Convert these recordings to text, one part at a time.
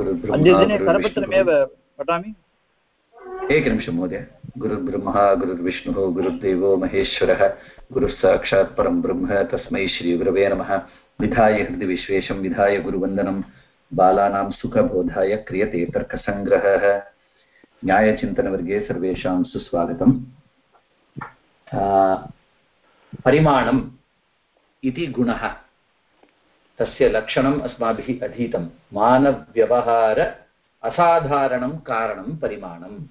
अद्यदिने करपत्रमेव पठामि। एकनिमिषं महोदय। गुरुर्ब्रह्मा गुरुर्विष्णुः गुरुर्देवो महेश्वरः गुरुः साक्षात् परं ब्रह्म तस्मै श्रीगुरवे नमः। विधाय हृदि विश्वेशं विधाय गुरुवन्दनं। बालानां सुखबोधाय क्रियते तर्कसङ्ग्रहः। न्यायचिन्तनवर्गे सर्वेषां सुस्वागतम्। परिमाणम् इति गुणः। तस्य लक्षणम् अस्माभिः अधीतं मानव्यवहार असाधारणं कारणं परिमाणम्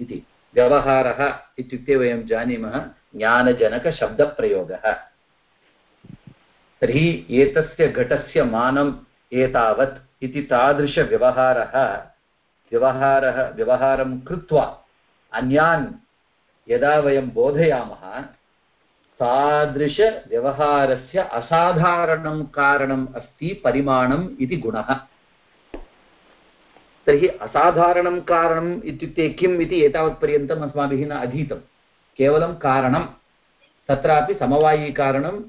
इति। व्यवहारः इत्युक्ते वयं जानीमः ज्ञानजनकशब्दप्रयोगः। तर्हि एतस्य घटस्य मानम् एतावत् इति तादृशव्यवहारः। व्यवहारः व्यवहारं कृत्वा अन्यान् यदा वयं बोधयामः तादृशव्यवहारस्य असाधारणं कारणम् अस्ति परिमाणम् इति गुणः। तर्हि असाधारणं कारणम् इत्युक्ते किम् इति एतावत्पर्यन्तम् अस्माभिः न अधीतं केवलं कारणं तत्रापि समवायीकारणं,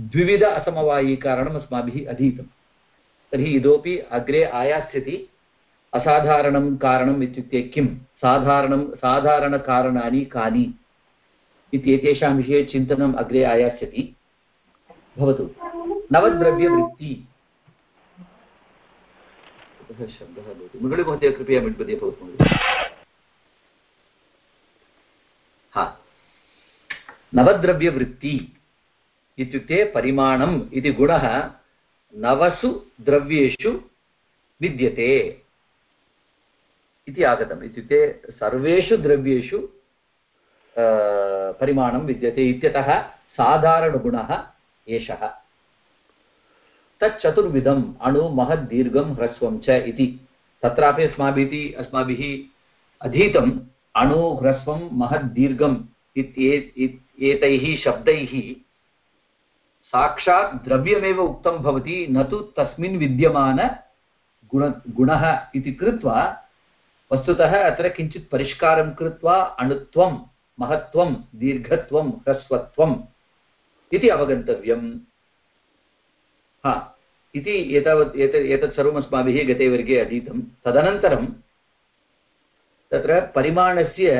द्विविध असमवायीकारणम् अस्माभिः अधीतं तर्हि इतोपि अग्रे आयास्यति, असाधारणं कारणम् इत्युक्ते किं साधारणं, साधारणकारणानि कानि? इति एतेषां विषये चिन्तनम् अग्रे आयास्यति। भवतु। नवद्रव्यवृत्ति। शब्दः भवति। मुरळीमहोदय, कृपया मिट् भवतु हा। नवद्रव्यवृत्ति इत्युक्ते परिमाणम् इति गुणः नवसु द्रव्येषु विद्यते। इति आगतम्। इत्युक्ते सर्वेषु द्रव्येषु परिमाणं विद्यते इत्यतः साधारणगुणः एषः। तच्चतुर्विधम्, अणु महद्दीर्घं ह्रस्वं च इति। तत्रापि अस्माभिः अस्माभिः अधीतम्, अणु ह्रस्वं महद्दीर्घम् इत्येतैः शब्दैः साक्षात् द्रव्यमेव उक्तं भवति, न तु तस्मिन् विद्यमान गुण, गुणः इति कृत्वा, वस्तुतः अत्र किञ्चित् परिष्कारं कृत्वा अणुत्वं महत्त्वं, दीर्घत्वं ह्रस्वत्वम् इति अवगन्तव्यम्। हा, इति एतावत्, एत, एतत् सर्वम् अस्माभिः गते वर्गे अधीतं। तदनन्तरं तत्र परिमाणस्य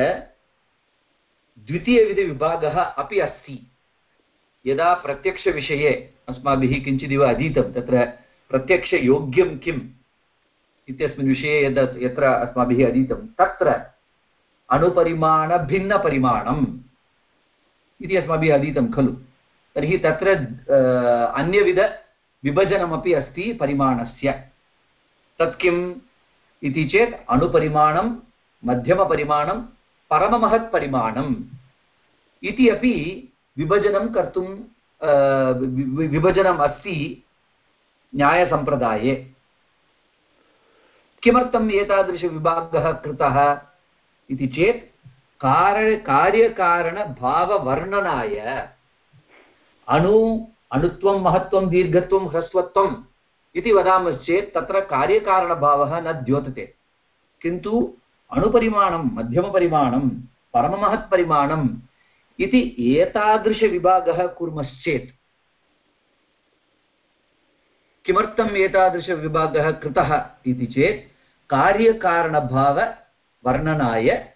द्वितीयविधविभागः अपि अस्ति। यदा प्रत्यक्षविषये अस्माभिः किञ्चिदिव अधीतं, तत्र प्रत्यक्षयोग्यं किम् इत्यस्मिन् विषये यद्, यत्र अस्माभिः अधीतं, तत्र अणुपरिमाणभिन्नपरिमाणम् इति अस्माभिः अधीतं खलु। तर्हि तत्र अन्यविधविभजनमपि अस्ति परिमाणस्य। तत् किम् इति चेत् अणुपरिमाणं, मध्यमपरिमाणं, परममहत्परिमाणम् इति अपि विभजनं कर्तुं विभजनम् अस्ति न्यायसम्प्रदाये। किमर्थम् एतादृशविभागः कृतः? इति चेत् कार्य कार्यकारणभाववर्णनाय अणु, अणुत्वं, महत्त्वं, दीर्घत्वं ह्रस्वत्वम् इति वदामश्चेत् तत्र कार्यकारणभावः न द्योतते। किन्तु अणुपरिमाणं, मध्यमपरिमाणं परममहत्परिमाणम् इति एतादृशविभागः कुर्मश्चेत् किमर्थम् एतादृशविभागः कृतः इति चेत् कार्यकारणभाववर्णनाय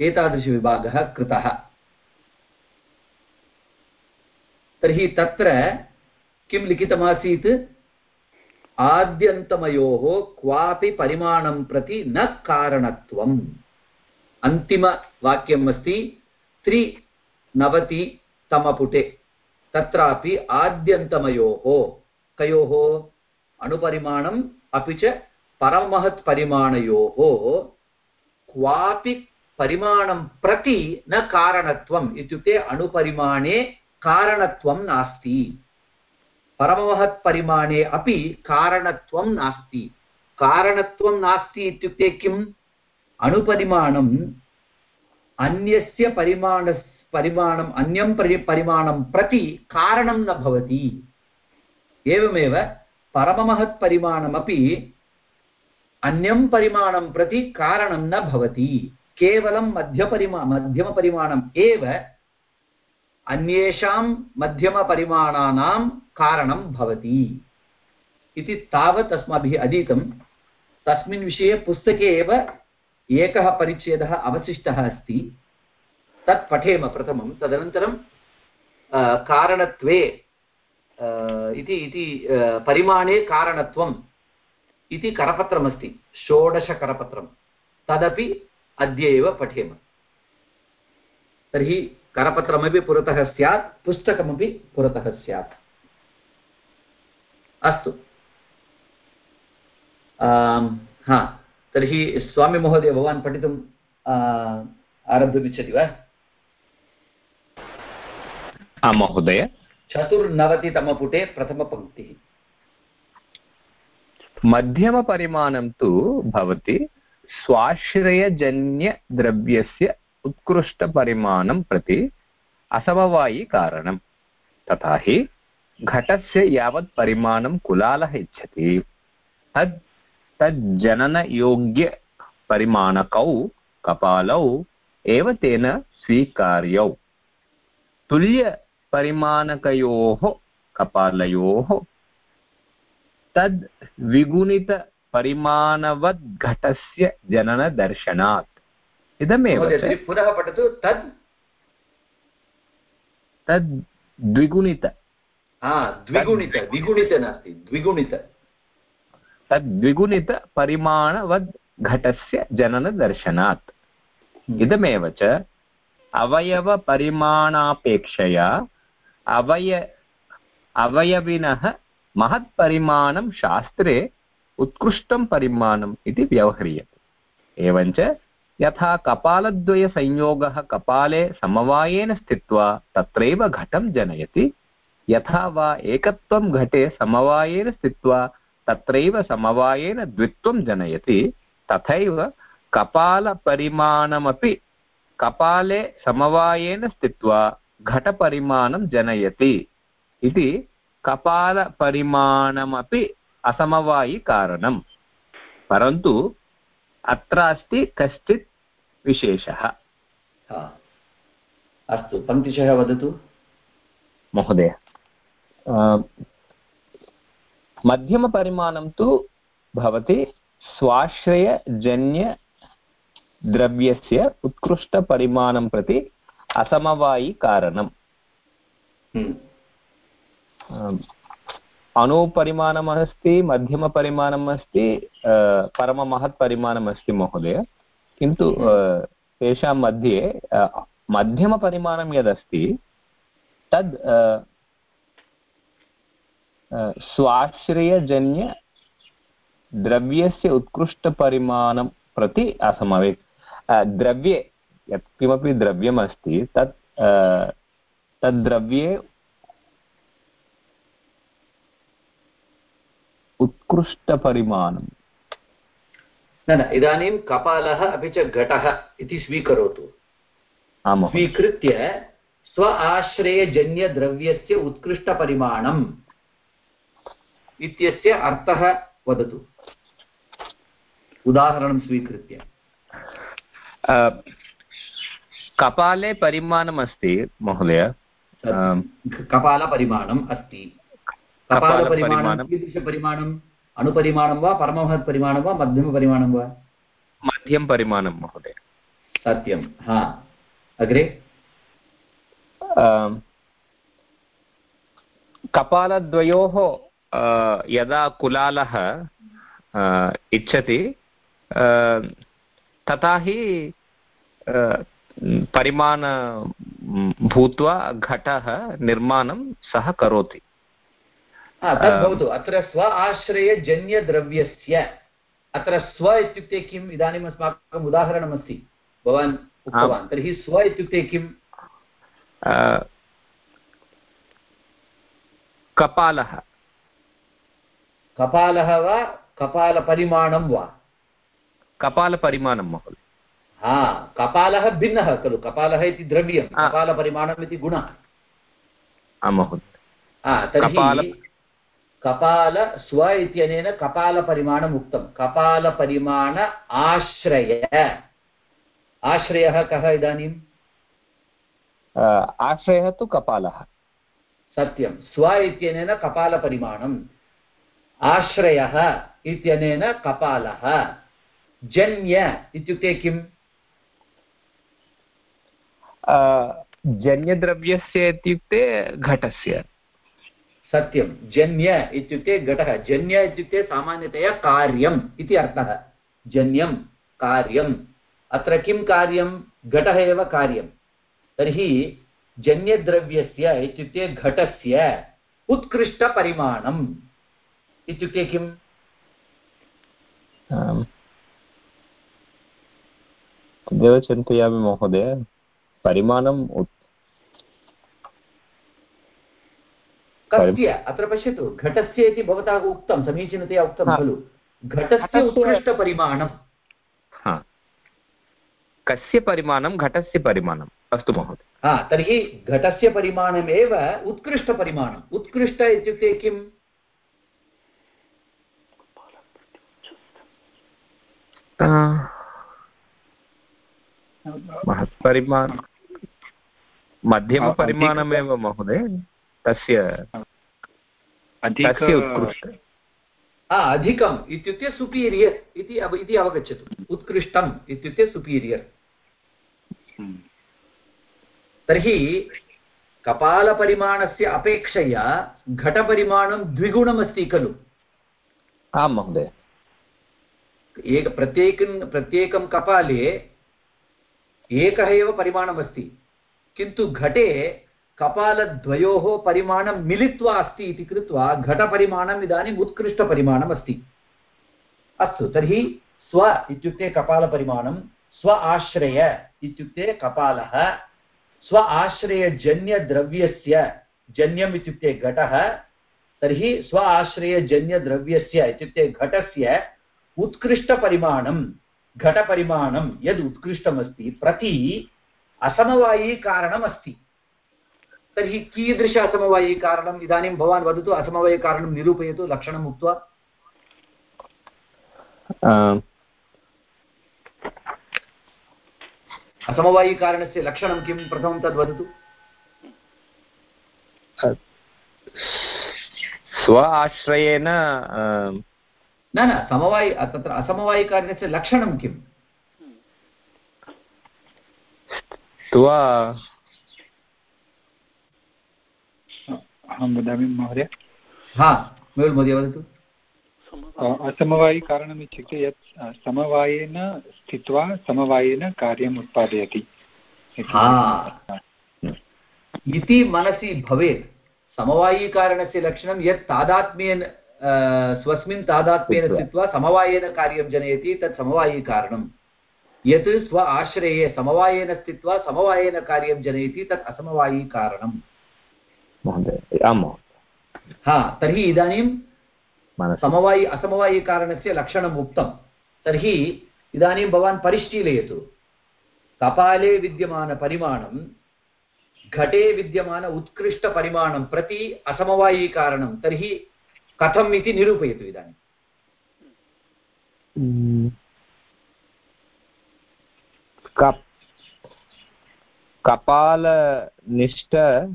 एतादृशविभागः कृतः। तर्हि तत्र किं लिखितमासीत्? आद्यन्तमयोः क्वापि परिमाणं प्रति न कारणत्वम्। अन्तिमवाक्यम् अस्ति त्रिनवतितमपुटे तत्रापि आद्यन्तमयोः कयोः? अणुपरिमाणम् अपि च परमहत्परिमाणयोः क्वापि परिमाणं प्रति न कारणत्वम् इत्युक्ते अणुपरिमाणे कारणत्वं नास्ति। परममहत्परिमाणे अपि कारणत्वं नास्ति। कारणत्वं नास्ति इत्युक्ते किम्? अणुपरिमाणम् अन्यस्य परिमाण परिमाणम्, अन्यं परि परिमाणं प्रति कारणं न भवति। एवमेव परममहत्परिमाणमपि अन्यं परिमाणं प्रति कारणं न भवति। केवलं मध्यपरिमा, मध्यमपरिमाणम् एव अन्येषां मध्यमपरिमाणानां कारणं भवति। इति तावत् अस्माभिः अधीतं। तस्मिन् विषये पुस्तके एव एकः परिच्छेदः अवशिष्टः अस्ति। तत् पठेम प्रथमं। तदनन्तरं कारणत्वे इति परिमाणे कारणत्वम् इति करपत्रमस्ति षोडशकरपत्रं तदपि अद्य एव पठेम। तर्हि करपत्रमपि पुरतः स्यात् पुस्तकमपि पुरतः स्यात्। अस्तु। हा तर्हि स्वामिमहोदय भवान् पठितुम् आरब्धुमिच्छति वा? आं महोदय। चतुर्नवतितमपुटे प्रथमपङ्क्तिः। मध्यमपरिमाणं तु भवति स्वाश्रयजन्यद्रव्यस्य उत्कृष्टपरिमाणं प्रति असमवायिकारणं तथा हि घटस्य यावत् परिमाणं कुलालः इच्छति। तद् तज्जननयोग्यपरिमाणकौ कपालौ एव तेन स्वीकार्यौ। तुल्यपरिमाणकयोः, कपालयोः तद् विगुणितपरिमाणवद्घटस्य जननदर्शनात्। इदमेव पुनः पठतु तद् तद् द्विगुणित। द्विगुणित द्विगुणित नास्ति द्विगुणित। तद् द्विगुणितपरिमाणवद् घटस्य जननदर्शनात्। हम्म। इदमेव च अवयवपरिमाणापेक्षया अवय अवयविनः महत्परिमाणं शास्त्रे उत्कृष्टं परिमाणम् इति व्यवह्रियते। एवञ्च यथा कपालद्वयसंयोगः कपाले समवायेन स्थित्वा तत्रैव घटं जनयति, यथा वा एकत्वं घटे समवायेन स्थित्वा तत्रैव समवायेन द्वित्वं जनयति, तथैव कपालपरिमाणमपि कपाले समवायेन स्थित्वा घटपरिमाणं जनयति इति कपालपरिमाणमपि असमवायिकारणम् परन्तु अत्र अस्ति कश्चित् विशेषः। अस्तु पङ्क्तिशः वदतु। महोदय मध्यमपरिमाणं तु भवति स्वाश्रयजन्यद्रव्यस्य उत्कृष्टपरिमाणं प्रति असमवायिकारणम् हम्म। अणुपरिमाणम् अस्ति मध्यमपरिमाणम् अस्ति परममहत्परिमाणम् अस्ति महोदय। किन्तु तेषां मध्ये मध्यमपरिमाणं यदस्ति तद् स्वाश्रयजन्यद्रव्यस्य उत्कृष्टपरिमाणं प्रति असमवेत् द्रव्ये यत्किमपि द्रव्यमस्ति तत् तद्द्रव्ये उत्कृष्टपरिमाणम्। न न इदानीं कपालः अपि च घटः इति स्वीकरोतु। स्वीकृत्य स्व आश्रयजन्यद्रव्यस्य उत्कृष्टपरिमाणम् इत्यस्य अर्थः वदतु। उदाहरणं स्वीकृत्य। कपाले परिमाणम् अस्ति महोदय। कपालपरिमाणम् अस्ति। कपालपरिमाणं कीदृशपरिमाणम्? अणुपरिमाणं वा परमहत्परिमाणं वा मध्यमपरिमाणं वा? मध्यं परिमाणं महोदय. सत्यं. हा. अग्रे? कपालद्वयोः यदा कुलालः इच्छति तथा हि परिमाण भूत्वा घटः निर्माणं सः करोति. तद् भवतु। अत्र स्व आश्रयजन्यद्रव्यस्य। अत्र स्व इत्युक्ते किम्? इदानीम् अस्माकम् उदाहरणमस्ति। भवान् उक्तवान्। तर्हि स्व इत्युक्ते किम्? कपालः। कपालः वा कपालपरिमाणं वा? कपालपरिमाणं महोदय। हा कपालः भिन्नः खलु। कपालः इति द्रव्यं कपालपरिमाणम् इति गुणः। तर्हि कपाल स्व इत्यनेन कपालपरिमाणम् उक्तं। कपालपरिमाण आश्रय। आश्रयः कः इदानीम् आश्रयः तु कपालः। सत्यं। स्व इत्यनेन कपालपरिमाणम् आश्रयः इत्यनेन कपालः। जन्य इत्युक्ते किम्? जन्यद्रव्यस्य इत्युक्ते घटस्य। सत्यं। जन्य इत्युक्ते घटः। जन्य इत्युक्ते सामान्यतया कार्यम् इति अर्थः। जन्यं, कार्यम्। अत्र किं कार्यं? घटः एव कार्यं तर्हि जन्यद्रव्यस्य इत्युक्ते घटस्य उत्कृष्टपरिमाणम् इत्युक्ते किम् महोदय। परिमाणम् कस्य? अत्र पश्यतु घटस्य इति भवता उक्तं समीचीनतया उक्तं खलु। घटस्य उत्कृष्टपरिमाणं कस्य परिमाणं घटस्य परिमाणम्? अस्तु महोदय। हा तर्हि घटस्य परिमाणमेव उत्कृष्टपरिमाणम्। उत्कृष्ट इत्युक्ते किम्? महत्परिमाण मध्यमपरिमाणमेव महोदय। तस्य अधिक तस्य उत्कृष्ट। अधिकम् इत्युक्ते सुपीरियर् इति अव इति अवगच्छतु। उत्कृष्टम् इत्युक्ते सुपीरियर् हम्म। तर्हि कपालपरिमाणस्य अपेक्षया घटपरिमाणं द्विगुणमस्ति खलु। आं महोदय। एक प्रत्येकं प्रत्येकं कपाले एकः एव परिमाणमस्ति। किन्तु घटे कपालद्वयोः परिमाणं मिलित्वा अस्ति इति कृत्वा घटपरिमाणम् इदानीम् उत्कृष्टपरिमाणम् अस्ति अस्तु तर्हि स्व इत्युक्ते कपालपरिमाणं, स्व आश्रय इत्युक्ते कपालः, स्व आश्रयजन्यद्रव्यस्य, जन्यम् इत्युक्ते घटः, तर्हि स्व आश्रयजन्यद्रव्यस्य इत्युक्ते घटस्य उत्कृष्टपरिमाणं, घटपरिमाणं यद् उत्कृष्टमस्ति, प्रति असमवायीकारणम् अस्ति तर्हि कीदृश असमवायीकारणम् इदानीं भवान् वदतु असमवायीकारणं निरूपयतु लक्षणम् उक्त्वा। असमवायीकारणस्य लक्षणं किं? प्रथमं तद् वदतु। स्व आश्रयेण न न समवायि तत्र असमवायिकारणस्य लक्षणं किम् स्व अहं वदामि महोदय। हा मेहुल् महोदय वदतु। असमवायिकारणम् इत्युक्ते यत् समवायेन स्थित्वा समवायेन कार्यम् उत्पादयति। इति। हा। इति मनसि भवेत्। समवायीकारणस्य लक्षणं यत् तादात्म्येन स्वस्मिन् तादात्म्येन स्थित्वा। स्थित्वा समवायेन कार्यं जनयति तत् समवायीकारणं यत् स्व आश्रये समवायेन स्थित्वा समवायेन कार्यं जनयति तत् असमवायीकारणम् महोदय आं महोदय। हा तर्हि इदानीं मनसि। समवायि असमवायिकारणस्य लक्षणम् उक्तं। तर्हि इदानीं भवान् परिशीलयतु। कपाले विद्यमानपरिमाणं घटे विद्यमान उत्कृष्टपरिमाणं प्रति असमवायीकारणं तर्हि कथम् इति निरूपयतु इदानीं। कप् कपालनिष्ठ आ,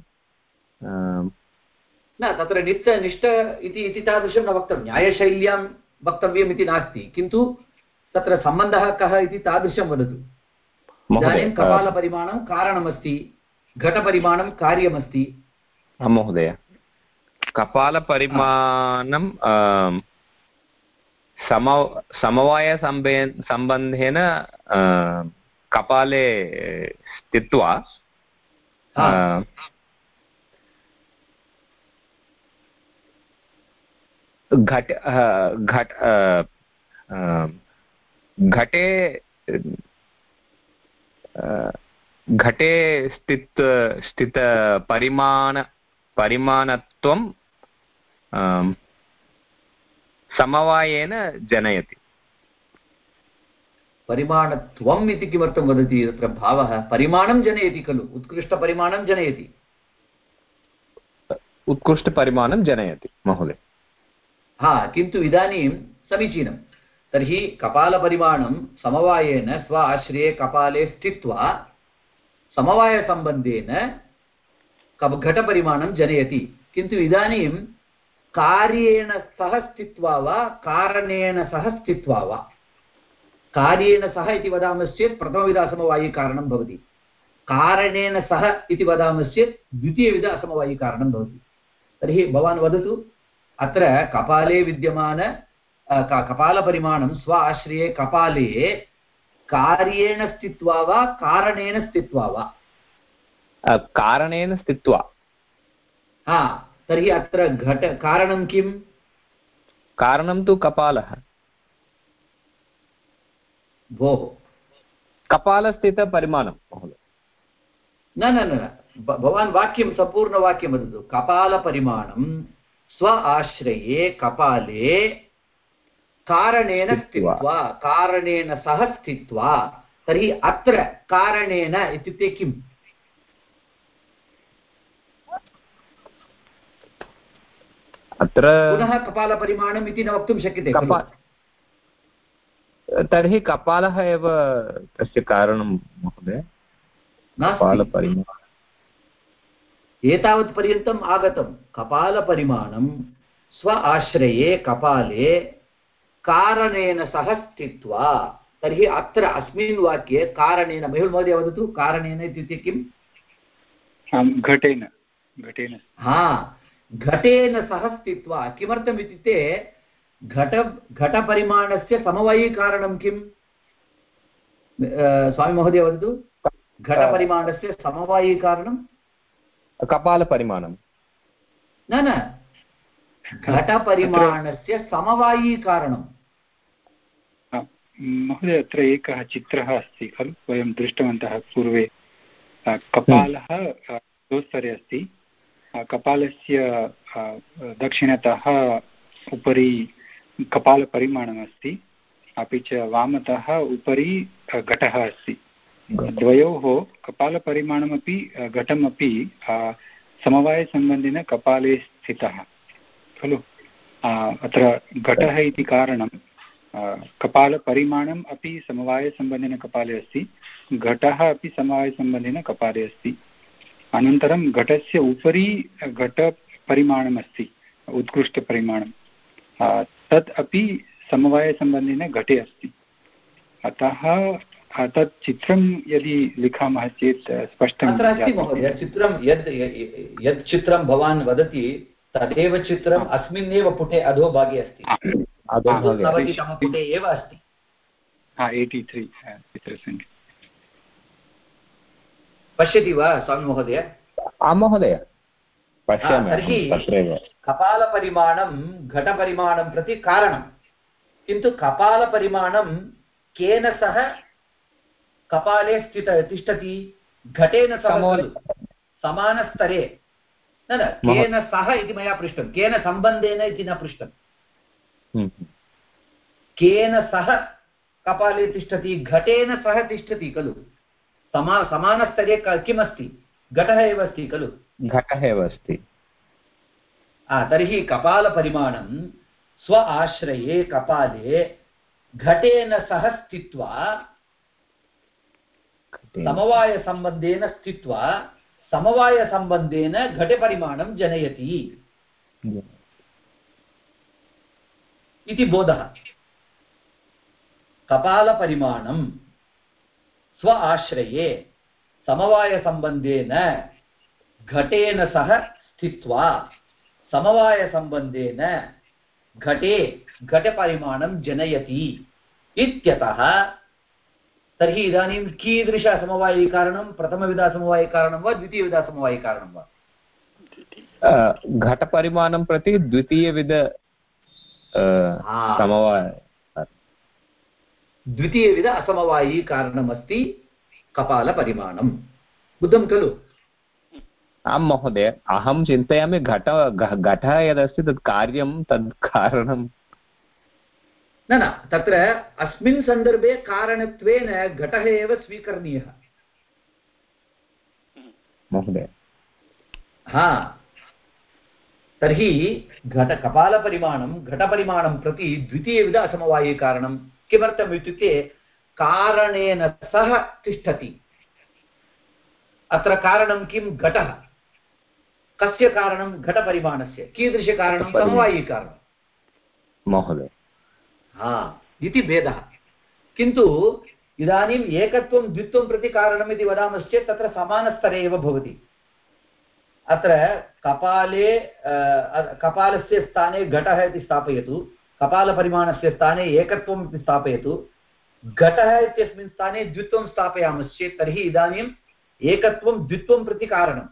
न तत्र नित्त निष्ठ इति इति तादृशं न वक्तव्यं। न्यायशैल्यां वक्तव्यम् इति नास्ति। किन्तु तत्र सम्बन्धः कः इति तादृशं वदतु। इदानीं कपालपरिमाणं कारणमस्ति घटपरिमाणं कार्यमस्ति। आं महोदय कपालपरिमाणं सम समवायसम्बे सम्बन्धेन कपाले स्थित्वा हा। आ, घट घट घटे घटे स्थित स्थितपरिमाण परिमाणत्वं समवायेन जनयति। परिमाणत्वम् इति किमर्थं वदति? तत्र भावः परिमाणं जनयति खलु। उत्कृष्टपरिमाणं जनयति। उत्कृष्टपरिमाणं जनयति महोदय। हा, किन्तु इदानीं समीचीनं। तर्हि कपालपरिमाणं समवायेन स्व आश्रये कपाले स्थित्वा समवायसम्बन्धेन कप घटपरिमाणं जनयति। किन्तु इदानीं कार्येण सह स्थित्वा वा, कारणेन सह स्थित्वा वा? कार्येण सह इति वदामश्चेत् प्रथमविध असमवायिकारणं भवति। कारणेन सह इति वदामश्चेत् द्वितीयविध असमवायिकारणं भवति। तर्हि भवान् वदतु। अत्र कपाले विद्यमान कपालपरिमाणं स्व आश्रये कपाले कार्येण स्थित्वा वा कारणेन स्थित्वा वा? कारणेन स्थित्वा। हा तर्हि अत्र घट कारणं किम् कारणं तु कपालः। भोः। कपालस्थितपरिमाणं महोदय। न न न भवान् वाक्यं सम्पूर्णवाक्यं वदतु। कपालपरिमाणं स्व आश्रये कपाले कारणेन स्थित्वा। कारणेन सह स्थित्वा। तर्हि अत्र कारणेन इत्युक्ते किम्? अत्र पुनः कपालपरिमाणम् इति न वक्तुं शक्यते तर्हि कपालः एव तस्य कारणं महोदय। कपालपरिमाणम्। एतावत् पर्यन्तम् आगतं कपालपरिमाणं स्व आश्रये कपाले कारणेन सह स्थित्वा तर्हि अत्र अस्मिन् वाक्ये कारणेन मेहुल् महोदय वदतु कारणेन इत्युक्ते किम्? घटेन घटेन। हा घटेन सह स्थित्वा किमर्थम् इत्युक्ते घट घटपरिमाणस्य समवायीकारणं किम्? स्वामिमहोदय वदतु। घटपरिमाणस्य समवायीकारणं कपालपरिमाणं न न। घटपरिमाणस्य समवायीकारणं महोदय अत्र एकः चित्रः अस्ति खलु? वयं दृष्टवन्तः पूर्वे। कपालः दोस्तरे अस्ति। कपालस्य दक्षिणतः उपरि कपालपरिमाणमस्ति अपि च वामतः उपरि घटः अस्ति। द्वयोः कपालपरिमाणमपि घटमपि समवायसम्बन्धिन कपाले स्थितः। खलु? अत्र घटः इति कारणं कपालपरिमाणम् अपि समवायसम्बन्धिनकपाले अस्ति, घटः अपि समवायसम्बन्धिनकपाले अस्ति। अनन्तरं घटस्य उपरि घटपरिमाणमस्ति उत्कृष्टपरिमाणं तत् अपि समवायसम्बन्धिने घटे अस्ति। अतः तत् चित्रं यदि लिखामः चेत् स्पष्टं महोदय चित्रं यद् यत् चित्रं भवान् वदति तदेव चित्रम् अस्मिन्नेव पुटे अधोभागे अस्ति। एव अस्ति। एय्टि त्री चित्रसङ्ख्या। पश्यति वा स्वामि महोदय? आं महोदय। तर्हि कपालपरिमाणं घटपरिमाणं प्रति कारणं। किन्तु कपालपरिमाणं केन सह कपाले स्थित तिष्ठति घटेन सह समानस्तरे न न केन सह इति मया पृष्टं केन सम्बन्धेन इति न पृष्टं हम्म। केन सह कपाले तिष्ठति घटेन सह तिष्ठति खलु समा समानस्तरे किमस्ति घटः एव अस्ति खलु घटः एव अस्ति तर्हि कपालपरिमाणं स्व आश्रये कपाले घटेन सह स्थित्वा समवायसम्बन्धेन स्थित्वा समवायसम्बन्धेन घटपरिमाणं जनयति। इति बोधः। कपालपरिमाणं स्व आश्रये समवायसम्बन्धेन घटेन सह स्थित्वा समवायसम्बन्धेन घटे घटपरिमाणं जनयति इत्यतः तर्हि इदानीं कीदृशसमवायिकारणं प्रथमविधसमवायिकारणं वा द्वितीयविधसमवायिकारणं वा? घटपरिमाणं प्रति द्वितीयविध समवाय द्वितीयविध असमवायीकारणमस्ति कपालपरिमाणं। बुद्धं खलु? आं महोदय अहं चिन्तयामि घट घटः यदस्ति तत् कार्यं तद् कारणं। न न तत्र अस्मिन् सन्दर्भे कारणत्वेन घटः एव स्वीकरणीयः। महोदय। हा। तर्हि घटकपालपरिमाणं घटपरिमाणं प्रति द्वितीयविध असमवायीकारणं किमर्थम् इत्युक्ते कारणेन सह तिष्ठति। अत्र कारणं किं? घटः। कस्य कारणं? घटपरिमाणस्य। कीदृशकारणं? समवायिकारणं महोदय। हा, इति भेदः। किन्तु इदानीम् एकत्वं, द्वित्वं प्रति कारणम् इति वदामश्चेत् तत्र समानस्तरे एव भवति। अत्र कपाले कपालस्य स्थाने घटः इति स्थापयतु, कपालपरिमाणस्य स्थाने एकत्वम् इति स्थापयतु, घटः इत्यस्मिन् स्थाने द्वित्वं स्थापयामश्चेत् तर्हि इदानीम् एकत्वं, द्वित्वं प्रति कारणं।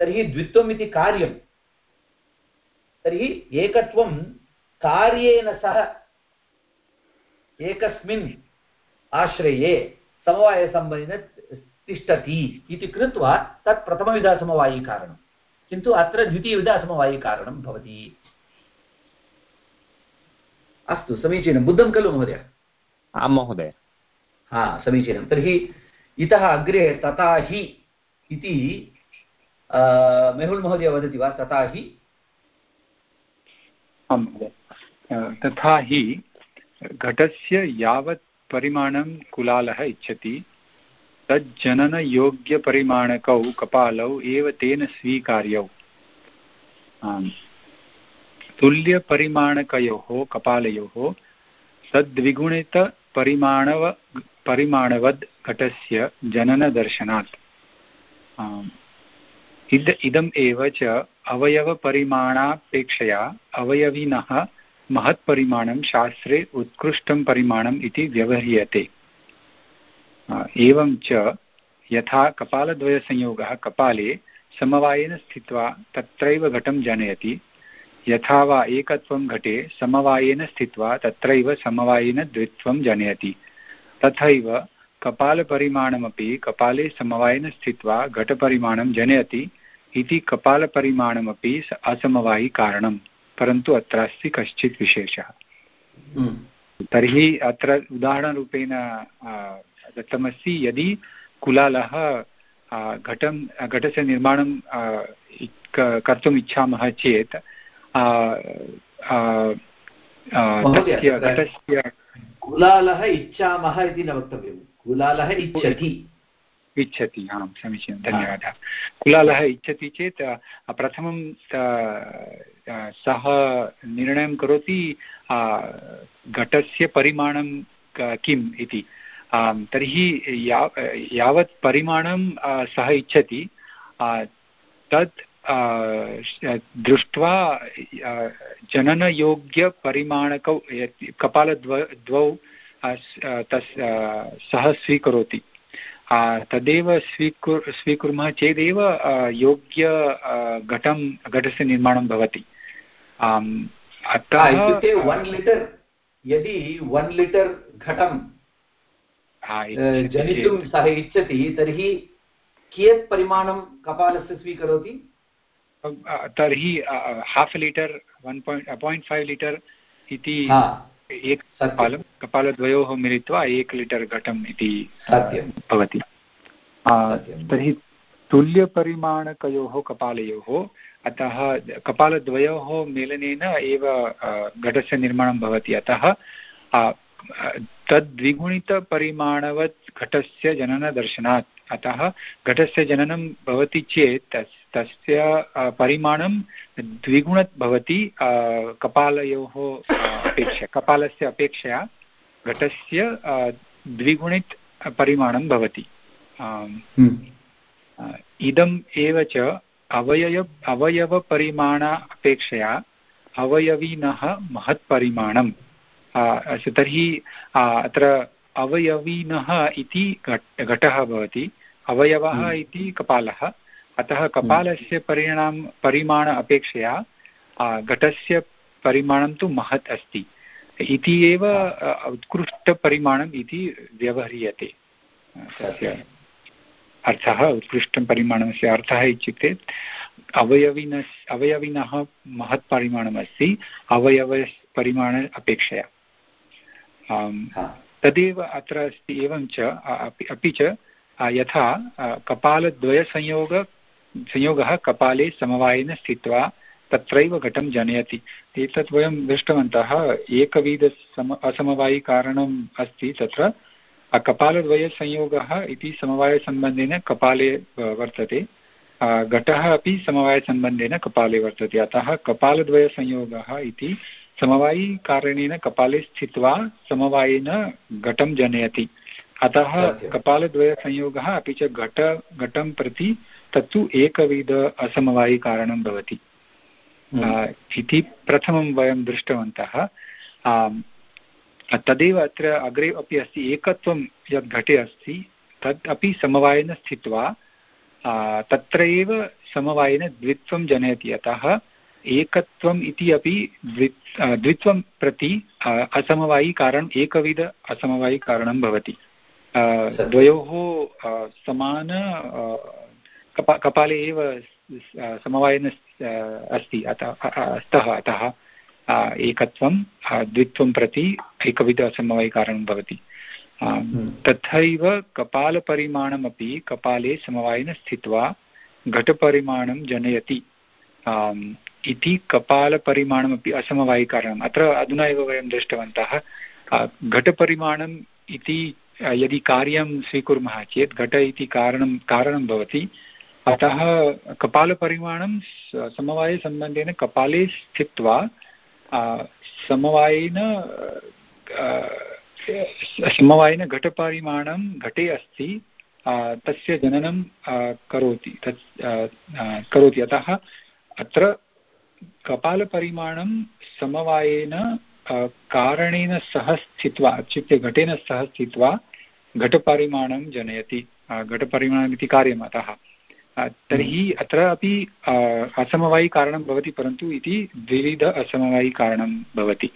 तर्हि द्वित्वम् इति कार्यं। तर्हि एकत्वं कार्येन सह एकस्मिन् आश्रये समवायसम्बन्धेन तिष्ठति इति कृत्वा तत् प्रथमविधसमवायिकारणं किन्तु अत्र द्वितीयविधसमवायिकारणं भवति। अस्तु समीचीनं। बुद्धं खलु महोदय? आं महोदय। हा समीचीनं। तर्हि इतः अग्रे तथा हि इति मेहुल् महोदय वदति वा? तथा हि? आं महोदय। तथा हि घटस्य यावत् परिमाणं कुलालः इच्छति। तज्जननयोग्यपरिमाणकौ कपालौ एव तेन स्वीकार्यौ। तुल्यपरिमाणकयोः कपालयोः तद्विगुणितपरिमाणव परिमाणवद् घटस्य जननदर्शनात् इद, इदम् एव च अवयवपरिमाणापेक्षया अवयविनः महत्परिमाणं शास्त्रे उत्कृष्टं परिमाणम् इति व्यवह्रियते। एवं च यथा कपालद्वयसंयोगः कपाले समवायेन स्थित्वा तत्रैव घटं जनयति, यथा वा एकत्वं घटे समवायेन स्थित्वा तत्रैव समवायेन द्वित्वं जनयति। तथैव कपालपरिमाणमपि कपाले समवायेन स्थित्वा घटपरिमाणं जनयति इति कपालपरिमाणमपि असमवायिकारणं परन्तु अत्र अस्ति कश्चित् विशेषः। हम्म। तर्हि अत्र उदाहरणरूपेण दत्तमस्ति यदि कुलालः घटं घटस्य निर्माणं कर्तुम् इच्छामः चेत् घटस्य कुलालः इच्छामः इति न वक्तव्यं। कुलालः इच्छति। इच्छति आं समीचीनं धन्यवादः। कुलालः इच्छति चेत् प्रथमं सः निर्णयं करोति घटस्य परिमाणं किम् इति। तर्हि या, यावत् परिमाणं सः इच्छति तत् दृष्ट्वा जननयोग्यपरिमाणकौ कपालद्व, द्वौ तस् सः स्वीकरोति। तदेव स्वीकुर्, स्वीकुर्मः चेदेव योग्य घटं, घटस्य निर्माणं भवति। अतः वन् लिटर् यदि वन् लिटर् घटं जनितुं सः इच्छति तर्हि कियत् परिमाणं कपालस्य स्वीकरोति? तर्हि half litre one pint pint five litre इति एक कपालं कपालद्वयोः मिलित्वा एक लिटर् घटम् इति भवति। तर्हि तुल्यपरिमाणकयोः कपालयोः अतः कपालद्वयोः मेलनेन एव घटस्य निर्माणं भवति। अतः तद्विगुणितपरिमाणवत् घटस्य जननदर्शनात्। अतः घटस्य जननं भवति चेत् तस् तस्य परिमाणं द्विगुणत् भवति कपालयोः अपेक्षया। कपालस्य अपेक्षया घटस्य द्विगुणित् परिमाणं भवति। हम्म। इदम् एव च अवयव अवयवपरिमाण अपेक्षया अवयविनः महत्परिमाणं तर्हि अत्र अवयविनः इति घट घटः भवति अवयवः हम्म। इति कपालः। अतः कपालस्य परिणाम परिमाण अपेक्षया घटस्य परिमाणं तु महत् अस्ति। इति एव उत्कृष्टपरिमाणम् इति व्यवह्रियते। अर्थः उत्कृष्टं परिमाणस्य अर्थः इत्युक्ते अवयविन अवयविनः महत् परिमाणमस्ति अवयवपरिमाण अपेक्षया। तदेव अत्र अस्ति एवं च अपि च यथा कपालद्वयसंयोग संयोगः कपाले समवायेन स्थित्वा तत्रैव घटं जनयति। एतत् वयं दृष्टवन्तः एकविधसम असमवायिकारणम् अस्ति तत्र। कपालद्वयसंयोगः इति समवायसम्बन्धेन कपाले वर्तते। घटः अपि समवायसम्बन्धेन कपाले वर्तते। अतः कपालद्वयसंयोगः इति समवायिकारणेन कपाले स्थित्वा समवायेन घटं जनयति। अतः कपालद्वयसंयोगः अपि च घट घटं प्रति तत्तु एकविध असमवायिकारणं भवति। हम्म। इति प्रथमं वयं दृष्टवन्तः। तदेव अत्र अग्रे अपि अस्ति एकत्वं यद् घटे अस्ति तत् अपि समवायेन स्थित्वा तत्र एव समवायेन द्वित्वं जनयति। अतः एकत्वम् इति अपि द्वि द्वित्वं प्रति असमवायिकारणम् एकविध असमवायिकारणं भवति। द्वयोः समान कपा कपाले एव समवायेन अस्ति अतः स्तः अतः एकत्वं द्वित्वं प्रति एकविध असमवायिकारणं भवति। हम्म। तथैव कपालपरिमाणमपि कपाले समवायेन स्थित्वा घटपरिमाणं जनयति। इति कपालपरिमाणमपि असमवायिकारणम् अत्र अधुना एव वयं दृष्टवन्तः घटपरिमाणम् इति यदि कार्यं स्वीकुर्मः चेत् घट इति कारणं कारणं भवति। अतः कपालपरिमाणं समवायसम्बन्धेन कपाले स्थित्वा समवायेन समवायेन घटपरिमाणं घटे अस्ति तस्य जननं करोति, तत् करोति। अतः अत्र कपालपरिमाणं समवायेन कारणेन सह स्थित्वा, इत्युक्ते घटेन सह स्थित्वा घटपरिमाणं जनयति घटपरिमाणमिति कार्यम् अतः। तर्हि अत्र अपि असमवायिकारणं भवति परन्तु इति द्विविध असमवायिकारणं भवति।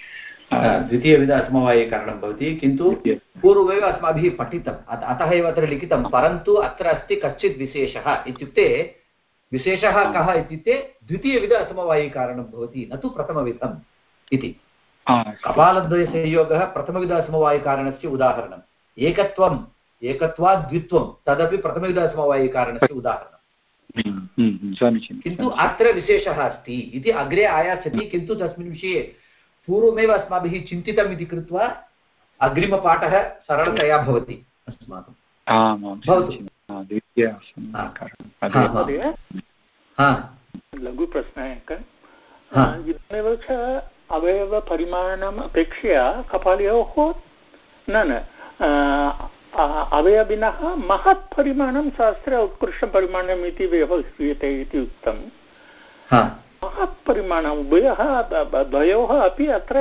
द्वितीयविध असमवायिकारणं भवति किन्तु पूर्वमेव अस्माभिः पठितम्। अतः एव अत्र लिखितं परन्तु अत्र अस्ति कश्चित् विशेषः। इत्युक्ते विशेषः कः इत्युक्ते द्वितीयविध असमवायिकारणं भवति न तु प्रथमविधम् इति। कपालद्वयसंयोगः प्रथमविध असमवायिकारणस्य उदाहरणम्। एकत्वम् एकत्वात् द्वित्वं तदपि प्रथमविध असमवायिकारणस्य उदाहरणम् हम्म, हम्म, समीचीनं किन्तु अत्र विशेषः अस्ति। इति अग्रे आयास्यति किन्तु तस्मिन् विषये पूर्वमेव अस्माभिः चिन्तितम् इति कृत्वा अग्रिमपाठः सरलतया भवति अस्माकं। लघुप्रश्नः इदमेव च अवयवपरिमाणम् अपेक्षया कपालयोः न न। अवयविनः महत् परिमाणं शास्त्रे उत्कृष्टपरिमाणम् इति व्यवह्रियते इति उक्तं महत् परिमाणम् उभयः द्वयोः अपि अत्र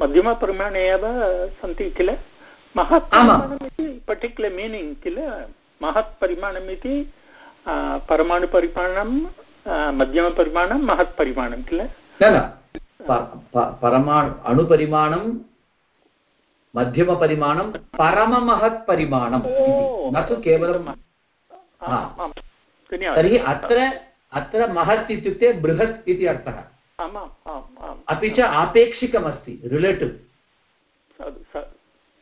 मध्यमपरिमाणे एव सन्ति किल? महत् परिमाणमिति पर्टिक्युलर् मीनिङ्ग् किल? महत् परिमाणमिति परमाणुपरिमाणं मध्यमपरिमाणं महत् परिमाणं किल? परमाणु अणुपरिमाणं मध्यमपरिमाणं परममहत् परिमाणं न तु केवलं तर्हि अत्र अत्र महत् इत्युक्ते बृहत् इति अर्थः। अपि च आपेक्षिकमस्ति रिलेटिव्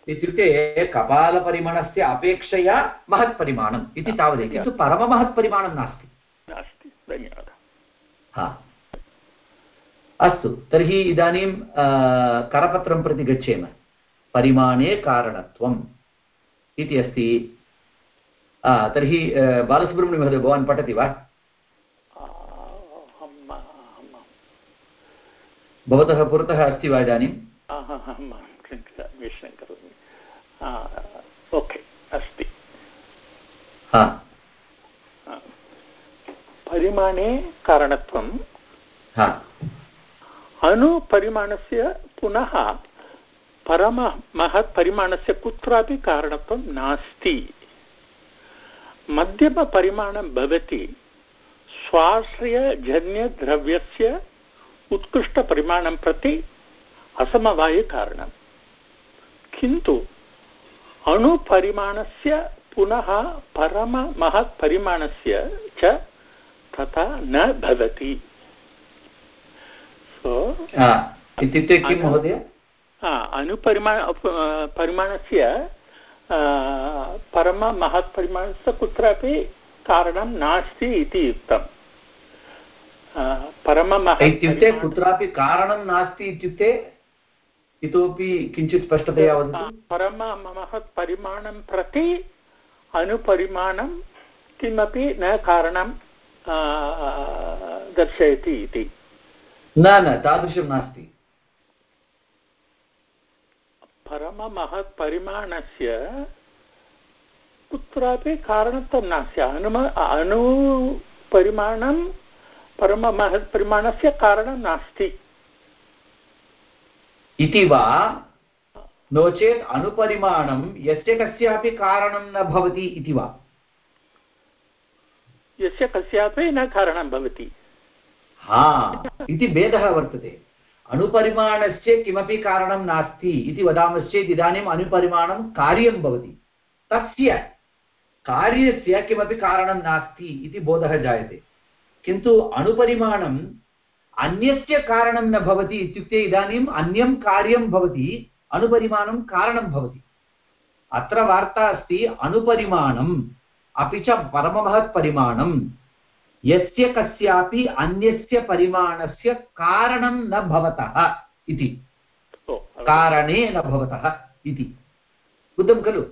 इत्युक्ते कपालपरिमाणस्य अपेक्षया महत्परिमाणम् इति तावदेव। किन्तु परममहत्परिमाणं नास्ति। नास्ति धन्यवादः। हा। अस्तु तर्हि इदानीं करपत्रं प्रति गच्छेम। परिमाणे कारणत्वम् इति अस्ति। तर्हि बालसुब्रह्मण्यमहोदय भवान् पठति वा? भवतः पुरतः अस्ति वा इदानीं? ओके अस्ति। परिमाणे कारणत्वं अणुपरिमाणस्य पुनः परम महत् परिमाणस्य कुत्रापि कारणत्वं नास्ति। मध्यमपरिमाणं भवति। स्वाश्रयजन्यद्रव्यस्य उत्कृष्टपरिमाणं प्रति असमवायिकारणं किन्तु अणुपरिमाणस्य पुनः परममहत्परिमाणस्य च तथा न भवति। इत्युक्ते किं महोदय? अणुपरिमाण परिमाणस्य परममहत्परिमाणस्य कुत्रापि कारणं नास्ति इति उक्तम् परममः इत्युक्ते कुत्रापि कारणं नास्ति इत्युक्ते इतोपि किञ्चित् स्पष्टतया वदतु परममहत् परिमाणं प्रति अनुपरिमाणं किमपि न कारणं दर्शयति इति। न न तादृशं नास्ति। परममहत् परिमाणस्य कुत्रापि कारणत्वं नास्ति। अनुम अणुपरिमाणं परममहत् परिमाणस्य कारणं नास्ति। इति वा? नो चेत् अणुपरिमाणं यस्य कस्यापि कारणं न भवति इति वा? यस्य कस्यापि न कारणं भवति। हा इति भेदः वर्तते। अणुपरिमाणस्य किमपि कारणं नास्ति इति वदामश्चेत् इदानीम् अणुपरिमाणं कार्यं भवति। तस्य कार्यस्य किमपि कारणं नास्ति इति बोधः जायते। किन्तु अणुपरिमाणम् अन्यस्य कारणं न भवति इत्युक्ते इदानीम् अन्यं कार्यं भवति, अणुपरिमाणं कारणं भवति। अत्र वार्ता अस्ति, अणुपरिमाणम्, अपि च परममहत्परिमाणं यस्य कस्यापि अन्यस्य परिमाणस्य कारणं न भवतः इति। कारणे न भवतः इति। बुद्धं खलु?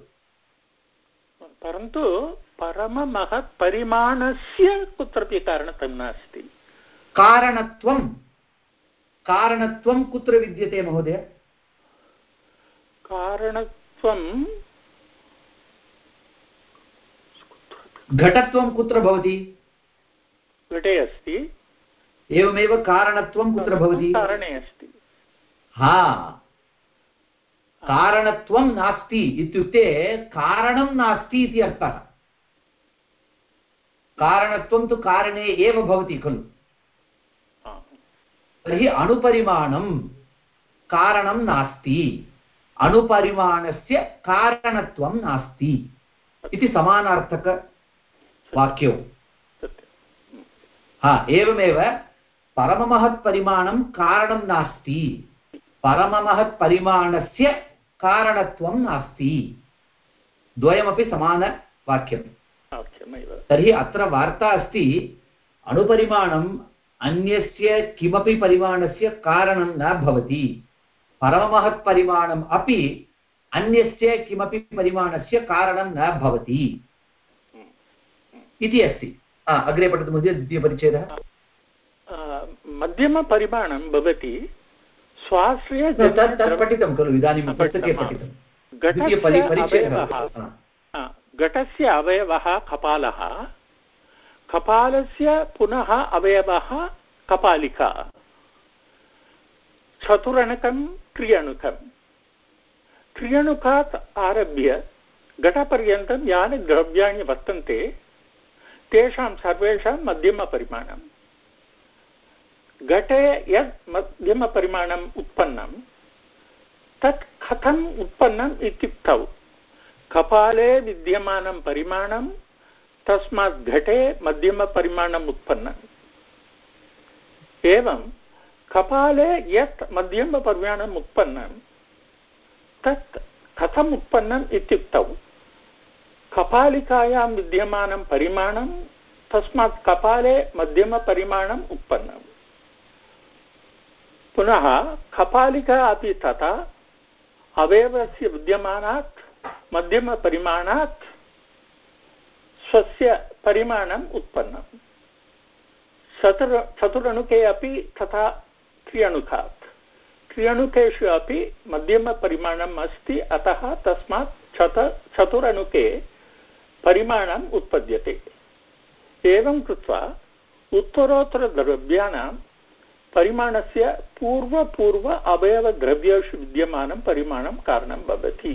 परन्तु परममहत् परिमाणस्य कुत्रापि कारणत्वं नास्ति। कारणत्वं कारणत्वं कुत्र विद्यते महोदय? कारणत्वं घटत्वं कुत्र भवति? घटे अस्ति। एवमेव कारणत्वं कुत्र भवति? कारणे अस्ति। हा। कारणत्वं नास्ति इत्युक्ते कारणं नास्ति इति अर्थः। कारणत्वं तु कारणे एव भवति खलु। तर्हि अणुपरिमाणं कारणं नास्ति। अणुपरिमाणस्य कारणत्वं नास्ति। इति समानार्थकवाक्यौ। हा एवमेव परममहत्परिमाणं कारणं नास्ति। परममहत्परिमाणस्य कारणत्वं नास्ति। द्वयमपि समानवाक्यं तर्हि अत्र वार्ता अस्ति अणुपरिमाणम् अन्यस्य किमपि परिमाणस्य कारणं न भवति। परममहत्परिमाणम् अपि अन्यस्य किमपि परिमाणस्य कारणं न भवति। इति अस्ति। अग्रे पठतु महोदय द्वितीयपरिच्छेदः मध्यमपरिमाणं भवति स्वाश्रय तत् पठितं खलु इदानीं पुस्तके पठितं घटस्य अवयवः कपालः कपालस्य पुनः अवयवः कपालिका चतुरणकं त्र्यणुकं त्र्यणुकात् आरभ्य घटपर्यन्तं यानि द्रव्याणि वर्तन्ते तेषां सर्वेषां मध्यमपरिमाणं। घटे यत् मध्यमपरिमाणम् उत्पन्नं, तत् कथम् उत्पन्नम् इत्युक्तौ। कपाले विद्यमानं परिमाणं, तस्मात् घटे मध्यमपरिमाणम् उत्पन्नम्। एवं कपाले यत् मध्यमपरिमाणम् उत्पन्नं, तत् कथम् उत्पन्नम् इत्युक्तौ। कपालिकायां विद्यमानं परिमाणं, तस्मात् कपाले मध्यमपरिमाणम् उत्पन्नम्। पुनः कपालिका अपि तथा, अवयवस्य विद्यमानात्, मध्यमपरिमाणात्, स्वस्य परिमाणम् उत्पन्नम्। चतुर चतुरणुके अपि तथा त्र्यणुकात्। त्र्यणुकेषु अपि मध्यमपरिमाणम् अस्ति, अतः तस्मात् चत चतुरणुके परिमाणम् उत्पद्यते। एवं कृत्वा उत्तरोत्तरद्रव्याणां परिमाणस्य पूर्वपूर्व अवयवद्रव्येषु विद्यमानं परिमाणं कारणं भवति।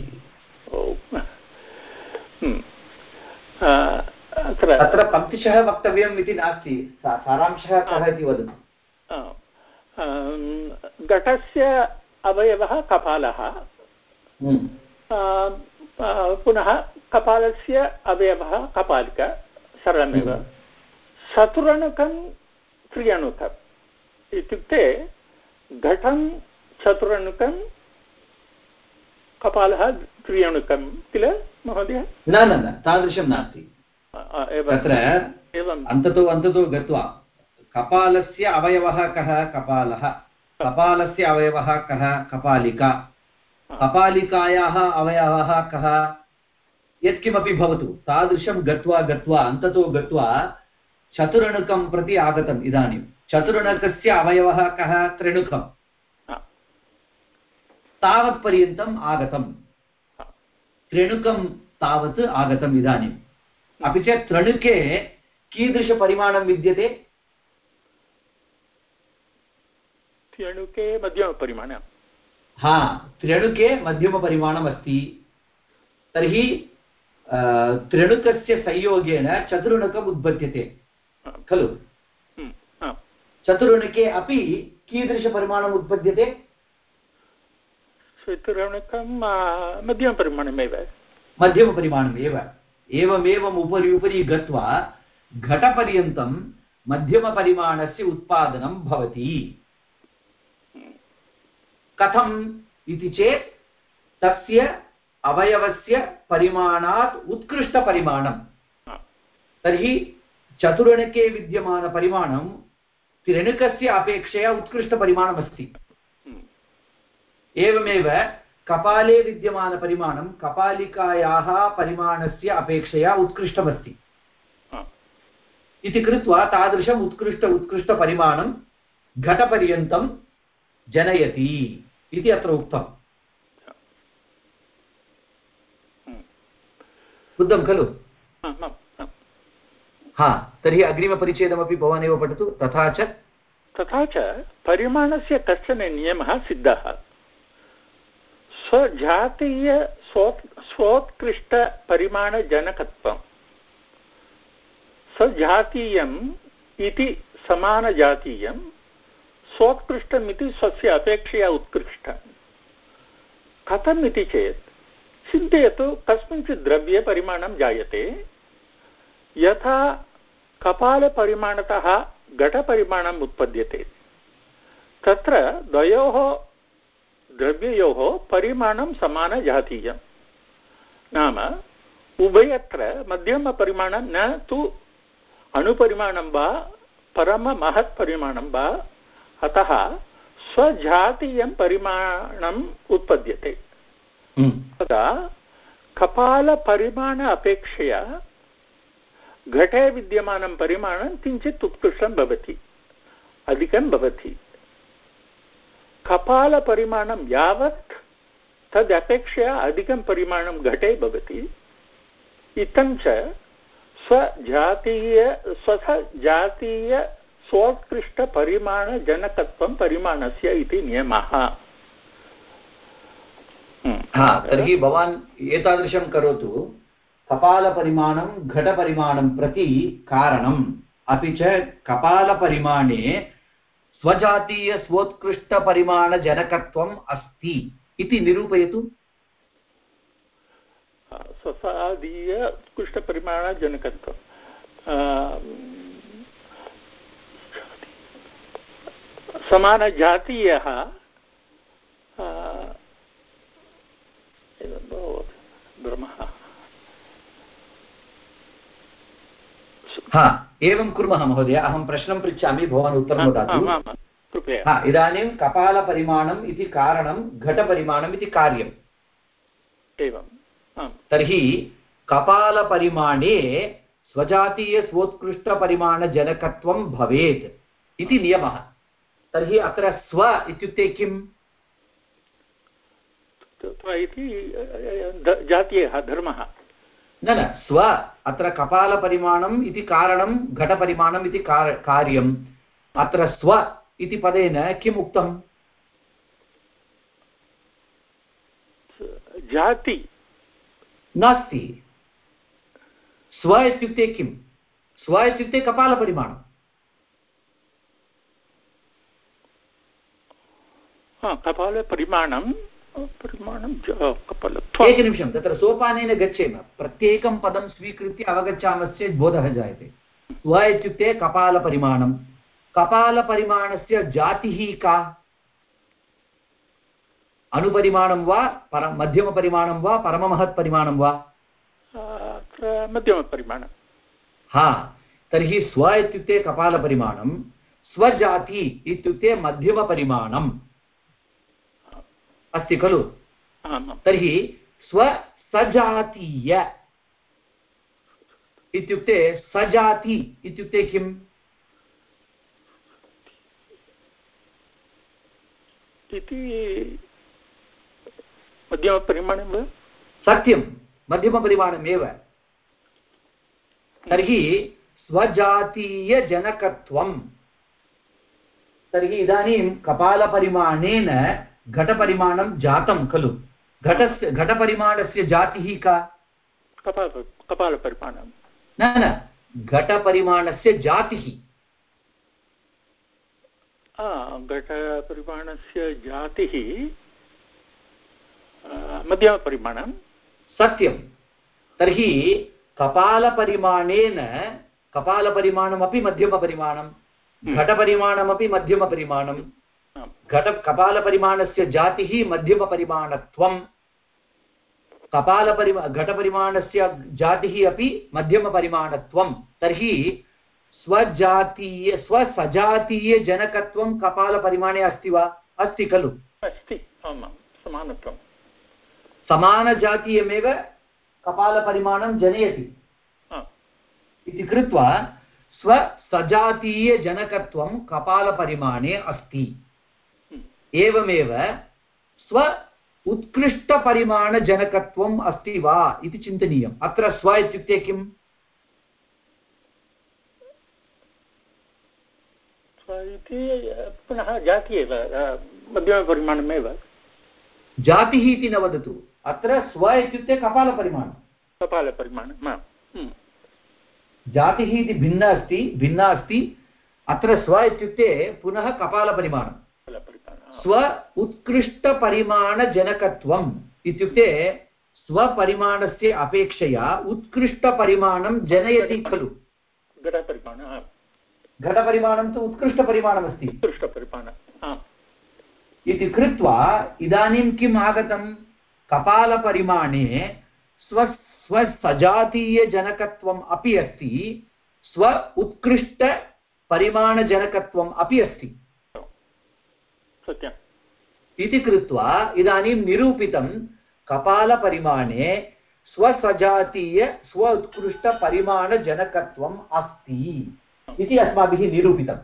अत्र पङ्क्तिशः वक्तव्यम् इति नास्ति सारांशः कः इति वदतु। घटस्य अवयवः कपालः। पुनः कपालस्य अवयवः कपालिका सरलमेव चतुरणुकं त्र्यणुकम् इत्युक्ते घटं चतुरणुकं कपालः त्र्यणुकं किल महोदय न न न तादृशं नास्ति तत्र एवम् अन्ततो अन्ततो गत्वा कपालस्य अवयवः कः कपालः कपालस्य अवयवः कः कपालिका कपालिकायाः अवयवः कः? यत्किमपि भवतु। तादृशं गत्वा गत्वा अन्ततो गत्वा चतुरणुकं प्रति आगतम् इदानीं। चतुरणकस्य अवयवः कः? त्रिणुकम्। तावत्पर्यन्तम् आगतम्। त्रिणुकं तावत् आगतम् इदानीम् अपि च त्रणुके कीदृशपरिमाणं विद्यते? त्र्यणुके मध्यमपरिमाणं। हा त्र्यणुके मध्यमपरिमाणम् अस्ति तर्हि त्र्यणुकस्य संयोगेन चतुर्णुकम् उद्बध्यते। खलु? चतुर्णुके अपि कीदृशपरिमाणम् उत्पद्यते चतुर्णुकं मध्यमपरिमाणमेव। मध्यमपरिमाणम् एव एवमेवम् उपरि उपरि गत्वा घटपर्यन्तं मध्यमपरिमाणस्य उत्पादनं भवति। कथम् इति चेत् तस्य अवयवस्य परिमाणात् उत्कृष्टपरिमाणं तर्हि चतुरणके विद्यमानपरिमाणं त्रिणुकस्य अपेक्षया उत्कृष्टपरिमाणमस्ति। एवमेव कपाले विद्यमानपरिमाणं कपालिकायाः परिमाणस्य अपेक्षया उत्कृष्टमस्ति। इति कृत्वा तादृशम् उत्कृष्ट उत्कृष्टपरिमाणं घटपर्यन्तं जनयति। इति अत्र उक्तम्। बुद्धं खलु? हा तर्हि अग्रिमपरिच्छेदमपि भवान् पठतु तथा च? तथा च परिमाणस्य कश्चन नियमः सिद्धः। स्वजातीय स्वोत् स्वोत्कृष्टपरिमाणजनकत्वं। सजातीयम् इति समानजातीयं स्वोत्कृष्टम् इति स्वस्य अपेक्षया उत्कृष्टं। कथम् इति चेत्, चिन्तयतु कस्मिंश्चित् द्रव्ये परिमाणं जायते। यथा कपालपरिमाणतः घटपरिमाणम् उत्पद्यते। तत्र द्वयोः द्रव्ययोः परिमाणं समानजातीयं नाम उभयत्र मध्यमपरिमाणं न तु अणुपरिमाणं वा परममहत्परिमाणं वा अतः स्वजातीयं परिमाणम् उत्पद्यते। हम्म। तदा कपालपरिमाण अपेक्षया घटे विद्यमानं परिमाणं किञ्चित् उत्कृष्टं भवति अधिकं भवति। कपालपरिमाणं यावत् तदपेक्षया अधिकं परिमाणं घटे भवति। इत्थं च स्वजातीय स्वजातीय स्वोत्कृष्टपरिमाणजनकत्वं परिमाणस्य इति नियमः। हम्म। तर्हि भवान् एतादृशं करोतु। कपालपरिमाणं घटपरिमाणं प्रति कारणम्। अपि च कपालपरिमाणे स्वजातीयस्वोत्कृष्टपरिमाणजनकत्वम् अस्ति इति निरूपयतु। स्वसादीय उत्कृष्टपरिमाणजनकत्वं समानजातीयः भ्रमः हा एवं कुर्मः महोदय अहं प्रश्नं पृच्छामि भवान् उत्तरं ददातु। हा इदानीं कपालपरिमाणम् इति कारणं घटपरिमाणम् इति कार्यम्। एवं तर्हि कपालपरिमाणे स्वजातीयस्वोत्कृष्टपरिमाणजनकत्वं भवेत् इति नियमः। तर्हि अत्र स्व इत्युक्ते किम्? इति जातीयः धर्मः। न न स्व अत्र कपालपरिमाणम् इति कारणं घटपरिमाणम् इति कार्यम्। अत्र स्व इति पदेन किम् उक्तम् जाति। नास्ति। स्व इत्युक्ते किं स्व इत्युक्ते कपालपरिमाणम्। कपालपरिमाणं परिमाणं एकनिमिषं तत्र सोपानेन गच्छेम। प्रत्येकं पदं स्वीकृत्य अवगच्छामश्चेत् बोधः जायते। स्व इत्युक्ते कपालपरिमाणं। कपालपरिमाणस्य जातिः का? अणुपरिमाणं वा पर मध्यमपरिमाणं वा परममहत्परिमाणं वा? मध्यमपरिमाणं। हा तर्हि स्व इत्युक्ते कपालपरिमाणं स्वजाति इत्युक्ते मध्यमपरिमाणम् अस्ति खलु? तर्हि स्वसजातीय इत्युक्ते सजाति इत्युक्ते किम्? इति मध्यमपरिमाणं वा सत्यं मध्यमपरिमाणमेव। तर्हि स्वजातीयजनकत्वं तर्हि इदानीं कपालपरिमाणेन घटपरिमाणं जातं खलु। घटस्य घटपरिमाणस्य जातिः का? कपाल कपालपरिमाणं। न न घटपरिमाणस्य जातिः। घटपरिमाणस्य जातिः मध्यमपरिमाणं। सत्यं। तर्हि कपालपरिमाणेन कपालपरिमाणमपि मध्यमपरिमाणं हम्म। घटपरिमाणमपि मध्यमपरिमाणं। घट कपालपरिमाणस्य जातिः मध्यमपरिमाणत्वं कपालपरिमा घटपरिमाणस्य जातिः अपि मध्यमपरिमाणत्वं तर्हि स्वजातीय स्वसजातीयजनकत्वं कपालपरिमाणे अस्ति वा? अस्ति खलु। अस्ति। समानत्वं समानजातीयमेव कपालपरिमाणं जनयति। इति कृत्वा स्वसजातीयजनकत्वं कपालपरिमाणे अस्ति। एवमेव स्व उत्कृष्टपरिमाणजनकत्वम् अस्ति वा इति चिन्तनीयम्। अत्र स्व इत्युक्ते किम्? इति पुनः जाति एव मध्यमपरिमाणमेव। जातिः इति न वदतु। अत्र स्व इत्युक्ते कपालपरिमाणं कपालपरिमाणं हम्म। जातिः इति भिन्ना अस्ति भिन्ना अस्ति। अत्र स्व इत्युक्ते पुनः कपालपरिमाणं स्व उत्कृष्टपरिमाणजनकत्वम् इत्युक्ते स्वपरिमाणस्य अपेक्षया उत्कृष्टपरिमाणं जनयति खलु। घटपरिमाणं तु उत्कृष्टपरिमाणमस्ति। उत्कृष्टपरिमाणम् इति कृत्वा इदानीं किम् आगतं? कपालपरिमाणे स्व स्वसजातीयजनकत्वम् अपि अस्ति स्व उत्कृष्टपरिमाणजनकत्वम् अपि अस्ति। इति कृत्वा इदानीं निरूपितं कपालपरिमाणे स्वसजातीय स्व उत्कृष्टपरिमाणजनकत्वम् अस्ति इति अस्माभिः निरूपितम्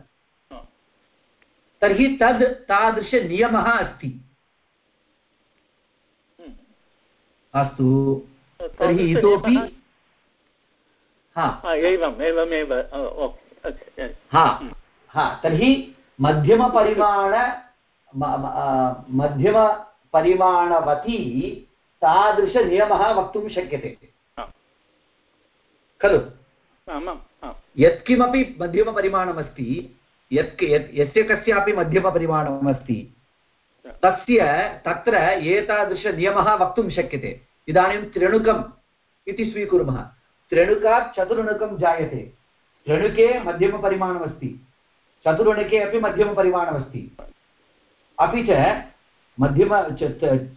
तर्हि तद् तादृशनियमः अस्ति हम्म। अस्तु तर्हि इतोपि एवम् एवमेव हा हा तर्हि मध्यमपरिमाण मध्यमपरिमाणवती तादृशनियमः वक्तुं शक्यते खलु यत्किमपि मध्यमपरिमाणमस्ति यत् यस्य कस्यापि मध्यमपरिमाणमस्ति तस्य तत्र एतादृशनियमः वक्तुं शक्यते इदानीं त्रणुकम् इति स्वीकुर्मः त्रणुकात् चतुरणुकं जायते त्रणुके मध्यमपरिमाणमस्ति चतुरणुके अपि मध्यमपरिमाणमस्ति अपि च मध्यम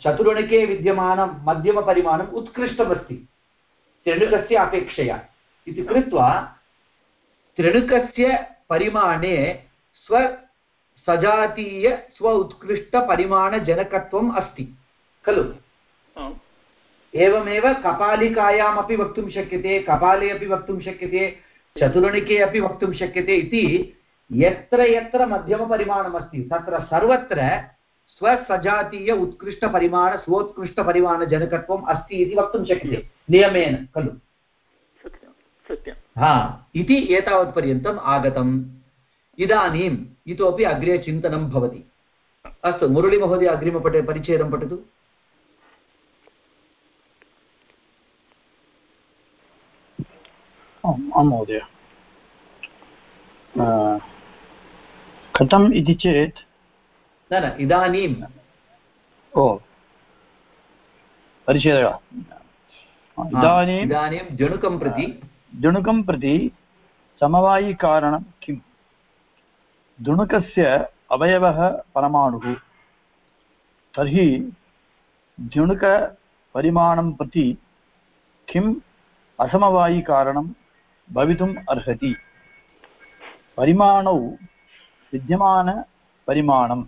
चतुरणुके विद्यमानं मध्यमपरिमाणम् उत्कृष्टमस्ति। त्रणुकस्य अपेक्षया। इति कृत्वा त्रणुकस्य परिमाणे स्वसजातीय स्व उत्कृष्टपरिमाणजनकत्वम् अस्ति। खलु? एवमेव कपालिकायामपि वक्तुं शक्यते कपाले अपि वक्तुं शक्यते चतुर्णिके अपि वक्तुं शक्यते इति यत्र यत्र मध्यमपरिमाणमस्ति। तत्र सर्वत्र स्वसजातीय उत्कृष्टपरिमाण स्वोत्कृष्टपरिमाणजनकत्वम् अस्ति इति वक्तुं शक्यते। नियमेन खलु। हा इति एतावत्पर्यन्तम् आगतम्। इदानीम् इतोपि अग्रे चिन्तनं भवति। अस्तु मुरळीमहोदय अग्रिमपटे परिचयं पठतु। महोदय। कथम् इति चेत् न न इदानीम् ओ परिचय इदानीम् इदानीं जणुकं प्रति जणुकं प्रति समवायिकारणं किम् दुणुकस्य अवयवः परमाणुः तर्हि द्युणुकपरिमाणं प्रति किम् असमवायिकारणं भवितुम् अर्हति परिमाणौ विद्यमानपरिमाणं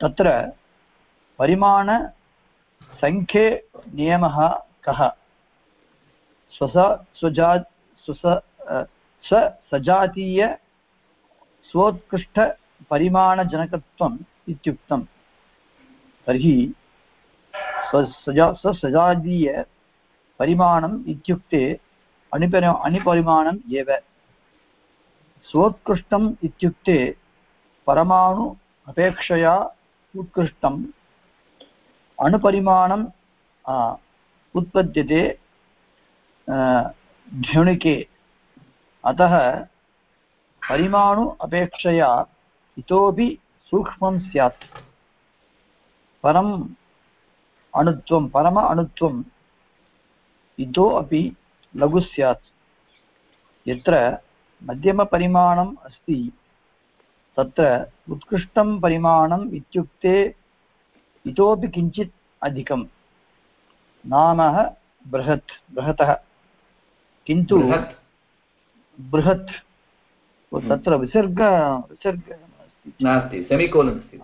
तत्र परिमाणसङ्ख्ये नियमः कः? स्वस स्वजा स्वस स्वसजातीय स्वोत्कृष्टपरिमाणजनकत्वम् इत्युक्तं तर्हि स्वसजा स्वसजातीयपरिमाणम् इत्युक्ते अणिपरि, अणिपरिमाणम् एव। स्वोत्कृष्टम् इत्युक्ते परमाणु अपेक्षया उत्कृष्टम्। अणुपरिमाणम् उत्पद्यते ध्युणिके। अतः परिमाणु अपेक्षया इतोपि सूक्ष्मं स्यात्। परम् अणुत्वं, परम अणुत्वम् इतो अपि लघु स्यात्। यत्र मध्यमपरिमाणम् अस्ति। तत्र उत्कृष्टं परिमाणम् इत्युक्ते इतोपि किञ्चित् अधिकं नाम बृहत् बृहतः। किन्तु बृहत्। हम्म। तत्र विसर्ग विसर्ग नास्ति। सेमिकोलन् अस्ति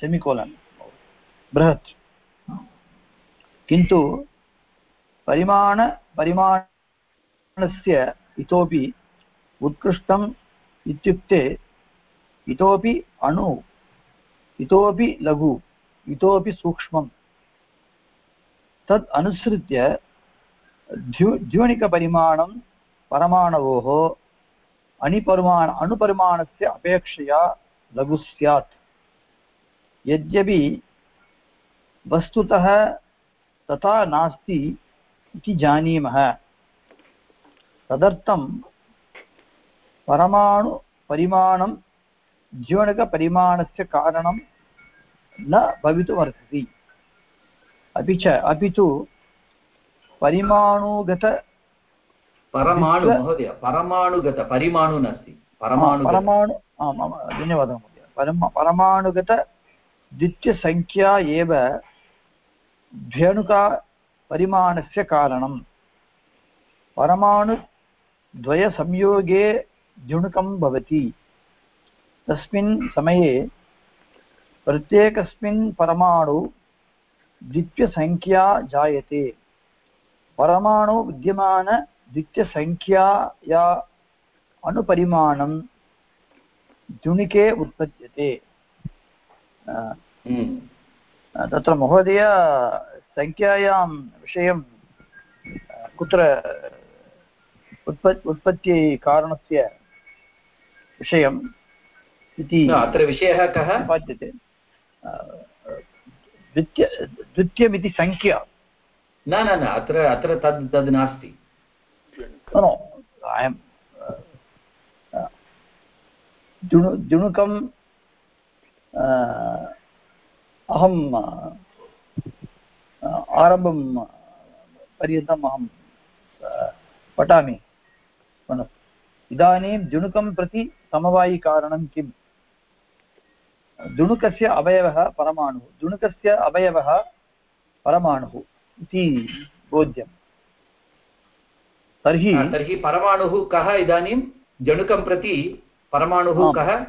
सेमिकोलन्। बृहत्। किन्तु परिमाण परिमाणस्य इतोपि उत्कृष्टम् इत्युक्ते इतोपि अणु इतोपि लघु इतोपि सूक्ष्मं तत् अनुसृत्य द्यु द्यूणिकपरिमाणं परमाणवोः अणिपरिमाण, अणुपरिमाणस्य अपेक्षया लघु स्यात्। यद्यपि वस्तुतः तथा नास्ति इति जानीमः। तदर्थं परमाणुपरिमाणं द्योणकपरिमाणस्य कारणं न भवितुमर्हति अपि च अपि तु परिमाणुगत परमाणु महोदय परमाणुगत परिमाणु नास्ति परमाणु परमाणु आम् आम् धन्यवादः महोदय। परम परमाणुगतद्वितीयसङ्ख्या एव धेनुकापरिमाणस्य कारणं परमाणुद्वयसंयोगे द्युणुकं भवति। तस्मिन् समये प्रत्येकस्मिन् परमाणु द्वितीयसङ्ख्या जायते। परमाणु विद्यमानद्वितीयसङ्ख्याया अणुपरिमाणं द्युणिके उत्पद्यते। हम्म। तत्र महोदय सङ्ख्यायां विषयं कुत्र उत्प उत्पत्तिकारणस्य विषयम् इति अत्र विषयः कः? उत्पाद्यते द्वितीय द्वितीयमिति सङ्ख्या न न न अत्र अत्र तद् तद् नास्ति। अयं द्युणु द्युणुकं अहं आरम्भं पर्यन्तम् अहं पठामि। इदानीं द्युणुकं प्रति समवायिकारणं किम्? दुणुकस्य अवयवः परमाणुः दुणुकस्य अवयवः परमाणुः इति बोध्यं तर्हि तर्हि परमाणुः कः इदानीं? जणुकं प्रति परमाणुः कः?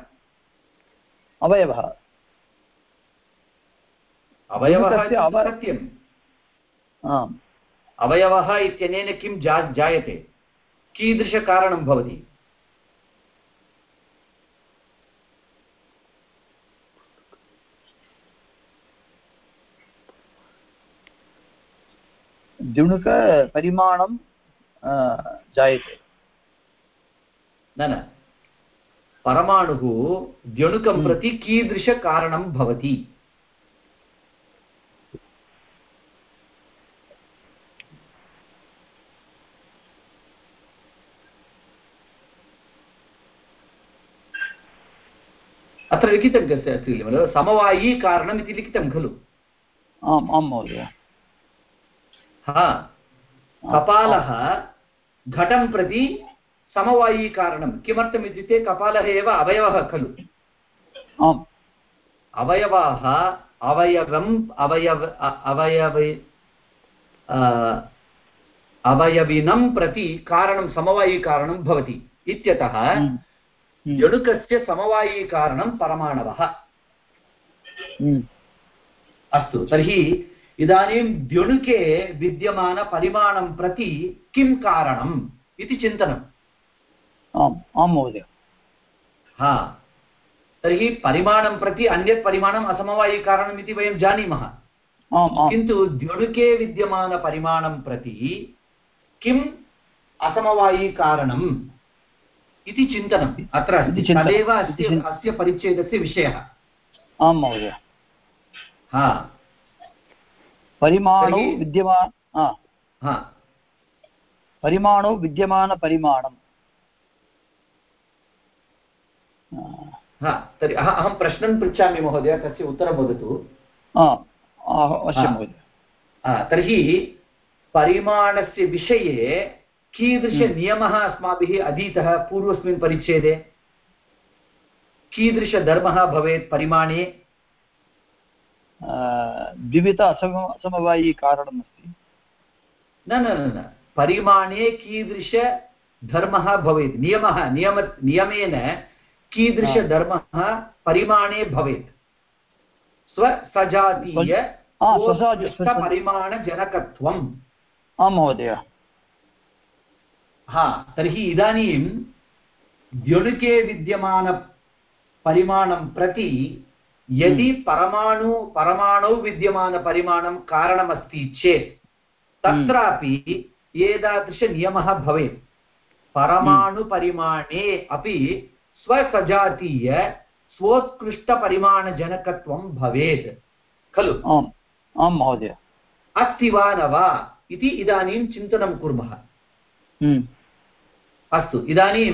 अवयवः। अवयवः अवयवः इत्यनेन किं जा जायते? कीदृशकारणं भवति? द्युणुकपरिमाणं जायते न न परमाणुः द्यणुकं। प्रति कीदृशकारणं भवति अत्र लिखितं अस्ति समवायी कारणम् इति लिखितं खलु आम् आं महोदय हा। कपालः घटं प्रति समवायीकारणं किमर्थम् इत्युक्ते कपालः एव अवयवः खलु। आम्। अवयवाः अवयवम् अवयव अवयव अवयविनं प्रति कारणं समवायीकारणं भवति। इत्यतः हम्म, हम्म। समवायीकारणं परमाणवः। हम्म। अस्तु तर्हि इदानीं द्युणुके विद्यमानपरिमाणं प्रति किं कारणम् इति चिन्तनम् आम् आं महोदय हा तर्हि परिमाणं प्रति अन्यत् परिमाणम् असमवायिकारणम् इति वयं जानीमः किन्तु द्युणुके विद्यमानपरिमाणं प्रति किम् असमवायिकारणम् इति चिन्तनम् अत्र तदेव अस्य अस्य परिच्छेदस्य विषयः आं महोदय हा परिमाणौ विद्यमान परिमाणौ विद्यमानपरिमाणम्। तर्हि अहं प्रश्नं पृच्छामि महोदय तस्य उत्तरं वदतु। अवश्यं महोदय। तर्हि परिमाणस्य विषये कीदृशनियमः अस्माभिः अधीतः पूर्वस्मिन् परिच्छेदे? कीदृशधर्मः भवेत् परिमाणे? द्विविध असम असमवायिकारणम् अस्ति न न न परिमाणे कीदृशधर्मः भवेत् नियमः नियम नियमेन कीदृशधर्मः परिमाणे भवेत् स्वसजातीय परिमाणजनकत्वम् आं महोदय हा तर्हि इदानीं द्युणुके विद्यमानपरिमाणं प्रति यदि हम्म। परमाणु परमाणौ विद्यमानपरिमाणं कारणमस्ति चेत् तत्रापि एतादृशनियमः भवेत् परमाणुपरिमाणे अपि स्वसजातीय स्वोत्कृष्टपरिमाणजनकत्वं भवेत् खलु आम् आं महोदय अस्ति वा न वा इति इदानीं चिन्तनं कुर्मः हम्म। अस्तु इदानीं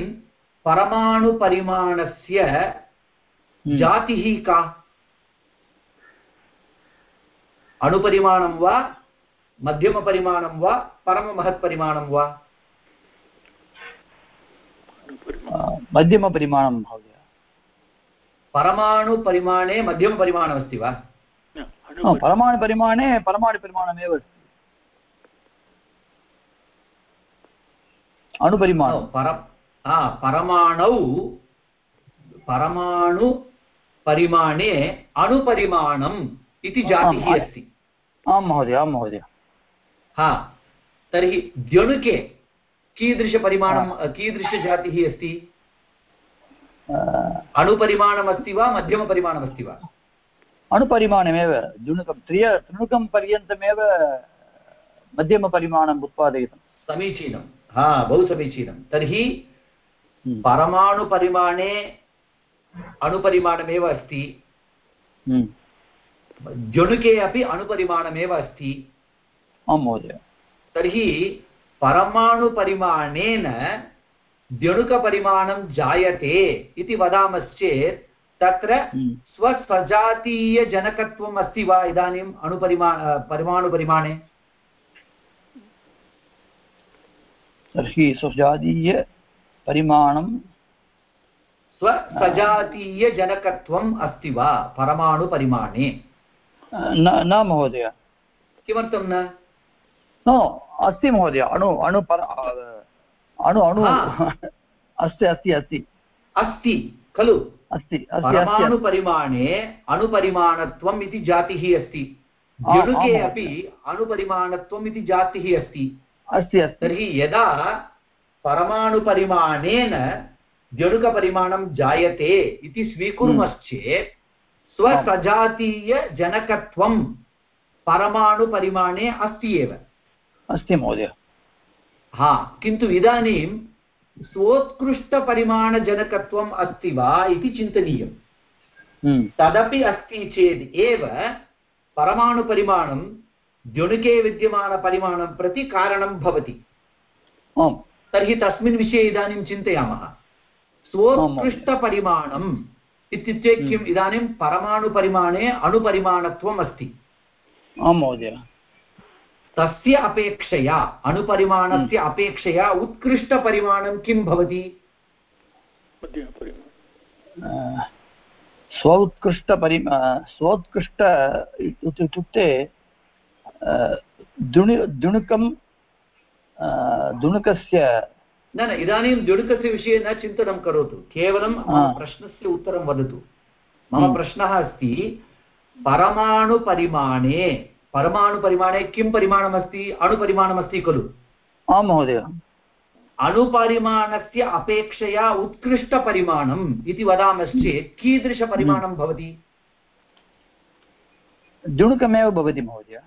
परमाणुपरिमाणस्य हम्म। जातिः का अणुपरिमाणं वा मध्यमपरिमाणं वा परममहत्परिमाणं वा? मध्यमपरिमाणं महोदय. परमाणुपरिमाणे मध्यमपरिमाणमस्ति वा? परमाणुपरिमाणे परमाणुपरिमाणमेव अस्ति. अणुपरिमाणं पर परमाणौ परमाणुपरिमाणे अणुपरिमाणम् इति जातिः अस्ति। आं महोदय आं महोदय। हा तर्हि द्यणुके कीदृशपरिमाणं कीदृशजातिः अस्ति? अणुपरिमाणमस्ति वा मध्यमपरिमाणमस्ति वा? अणुपरिमाणमेव द्युणुकं त्रिय त्रिणुकं पर्यन्तमेव मध्यमपरिमाणम् उत्पादयितं समीचीनं। हा बहु समीचीनं। तर्हि हम्म। परमाणुपरिमाणे अणुपरिमाणमेव अस्ति। हम्म। जणुके अपि अणुपरिमाणमेव अस्ति। आं महोदय। तर्हि परमाणुपरिमाणेन द्यणुकपरिमाणं जायते इति वदामश्चेत् तत्र हम्म। स्वसजातीयजनकत्वम् अस्ति वा इदानीम् अणुपरिमा परमाणुपरिमाणे? तर्हि स्वजातीयपरिमाणं स्वसजातीयजनकत्वम् अस्ति वा परमाणुपरिमाणे? न न महोदय। किमर्थं न? अस्ति महोदय अणु अणु अणु अणु। अस्ति अस्ति अस्ति। अस्ति खलु? अस्ति परमाणुपरिमाणे अणुपरिमाणत्वम् इति जातिः अस्ति। जडुके अपि अणुपरिमाणत्वम् इति जातिः अस्ति। अस्ति तर्हि यदा परमाणुपरिमाणेन जडुकपरिमाणं जायते इति स्वीकुर्मश्चेत् स्वसजातीयजनकत्वं परमाणुपरिमाणे अस्ति एव। अस्ति महोदय। हा किन्तु इदानीं स्वोत्कृष्टपरिमाणजनकत्वम् अस्ति वा इति चिन्तनीयम्। हम्म। तदपि अस्ति चेत् एव परमाणुपरिमाणं द्युणुके विद्यमानपरिमाणं प्रति कारणं भवति। तर्हि तस्मिन् विषये इदानीं चिन्तयामः। स्वोत्कृष्टपरिमाणम् इत्युक्ते किम् हम्म। इदानीं परमाणुपरिमाणे अणुपरिमाणत्वम् अस्ति आं महोदय तस्य अपेक्षया अणुपरिमाणस्य हम्म। अपेक्षया उत्कृष्टपरिमाणं किं भवति स्व उत्कृष्टपरि स्वोत्कृष्ट इत्युक्ते दुणु दुणुकं दुणुकस्य न न इदानीं दुणुकस्य विषये न चिन्तनं करोतु. केवलं प्रश्नस्य उत्तरं वदतु. मम हम्म। प्रश्नः अस्ति परमाणुपरिमाणे परमाणुपरिमाणे किं परिमाणमस्ति? अणुपरिमाणमस्ति खलु? आं महोदय. अणुपरिमाणस्य अपेक्षया उत्कृष्टपरिमाणम् इति वदामश्चेत् कीदृशपरिमाणं भवति? जुणुकमेव भवति महोदय.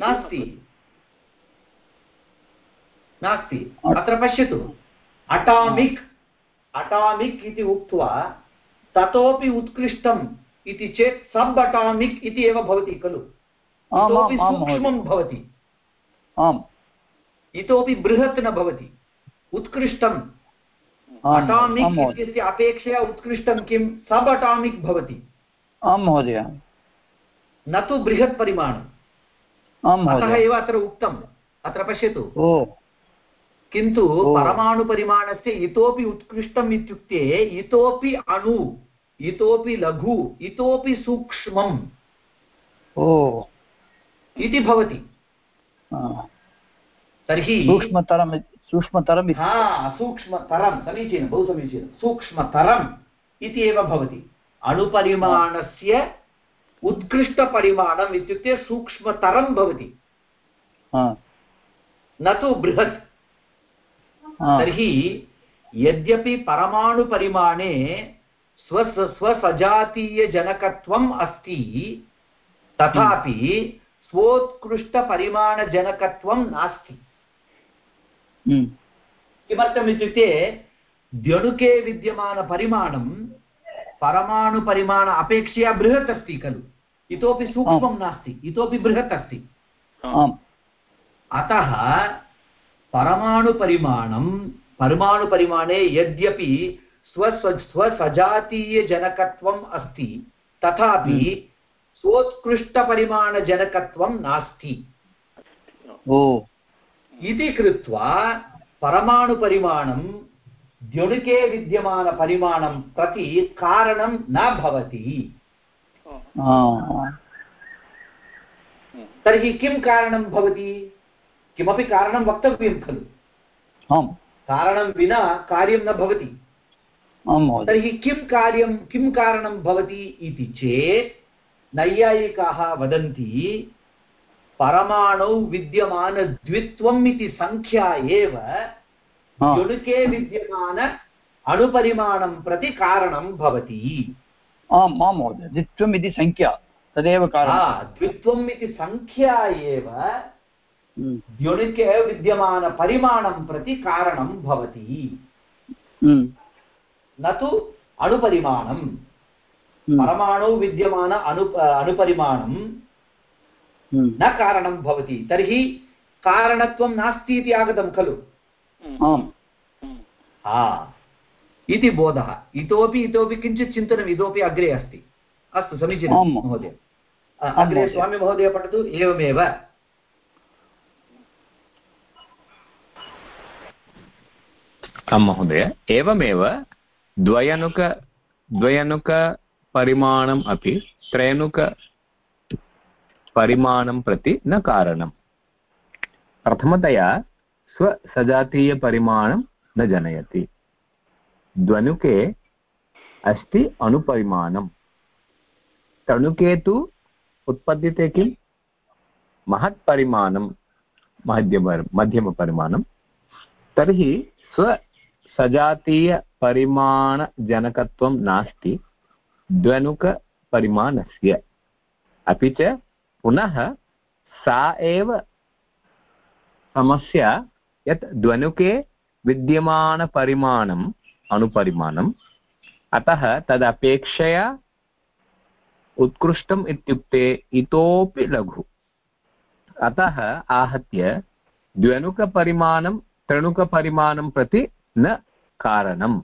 नास्ति. नास्ति। अत्र पश्यतु। अटामिक् अटामिक् इति उक्त्वा ततोपि उत्कृष्टम् इति चेत् सब् अटामिक् इति एव भवति खलु। इतोपि सूक्ष्मं भवति। आम्। इतोपि बृहत् न भवति। उत्कृष्टम्। अटामिक् इत्यस्य अपेक्षया उत्कृष्टं किं? सब् अटामिक् भवति। आं महोदय। न तु बृहत् परिमाणम्। अतः एव अत्र उक्तम्। अत्र पश्यतु। किन्तु परमाणुपरिमाणस्य इतोपि उत्कृष्टम् इत्युक्ते इतोपि अणु इतोपि लघु इतोपि सूक्ष्मम् इति भवति। तर्हि सूक्ष्मतरं सूक्ष्मतरं सूक्ष्मतरं समीचीनं बहु समीचीनं। सूक्ष्मतरम् इति एव भवति। अणुपरिमाणस्य उत्कृष्टपरिमाणम् इत्युक्ते सूक्ष्मतरं भवति। न तु बृहत्। तर्हि यद्यपि परमाणुपरिमाणे स्व स्वसजातीयजनकत्वम् अस्ति तथापि स्वोत्कृष्टपरिमाणजनकत्वं नास्ति। हम्म। किमर्थम् इत्युक्ते द्यणुके विद्यमानपरिमाणं परमाणुपरिमाण अपेक्षया बृहत् अस्ति खलु। इतोपि सूक्ष्मं नास्ति इतोपि बृहत् अस्ति। अतः परमाणुपरिमाणं परमाणुपरिमाणे यद्यपि स्वस्व स्वसजातीयजनकत्वम् अस्ति तथापि हम्म। सोत्कृष्टपरिमाणजनकत्वं नास्ति। इति कृत्वा परमाणुपरिमाणं द्युणुके विद्यमानपरिमाणं प्रति कारणं न भवति। तर्हि किं कारणं भवति? किमपि कारणं वक्तव्यं खलु। कारणं विना कार्यं न भवति। तर्हि किं कार्यं किं कारणं भवति इति चेत् नैयायिकाः वदन्ति परमाणौ विद्यमानद्वित्वम् इति सङ्ख्या एव युणुके विद्यमान अणुपरिमाणं प्रति कारणं भवति। आम् आं महोदय। द्वित्वम् इति सङ्ख्या तदेव द्वित्वम् इति सङ्ख्या एव। द्युणुके विद्यमानपरिमाणं प्रति कारणं भवति हम्म। न तु अणुपरिमाणम् हम्म। परमाणौ विद्यमान अनु अणुपरिमाणं हम्म। न कारणं भवति तर्हि कारणत्वं नास्ति इति आगतं खलु हा इति बोधः इतोपि इतोपि किञ्चित् चिन्तनम् इतोपि अग्रे अस्ति अस्तु समीचीनं महोदय अग्रे स्वामिमहोदय पठतु एवमेव महोदय, एवमेव द्वयनुक द्वयनुक परिमाणम् अपि त्रयणुकपरिमाणं प्रति न कारणम्। प्रथमतया स्वसजातीयपरिमाणं न जनयति। द्वनुके अस्ति अणुपरिमाणं तणुके तु उत्पद्यते किं महत्परिमाणं, मध्यम, मध्यमपरिमाणं। तर्हि स्वसजातीयपरिमाणजनकत्वं नास्ति द्वनुकपरिमाणस्य अपि च पुनः सा एव समस्या यत् द्वनुके विद्यमानपरिमाणम्, अणुपरिमाणम्, अतः तदपेक्षया उत्कृष्टम् इत्युक्ते इतोपि लघु। अतः आहत्य द्व्यणुकपरिमाणं त्रणुकपरिमाणं प्रति न कारणम्।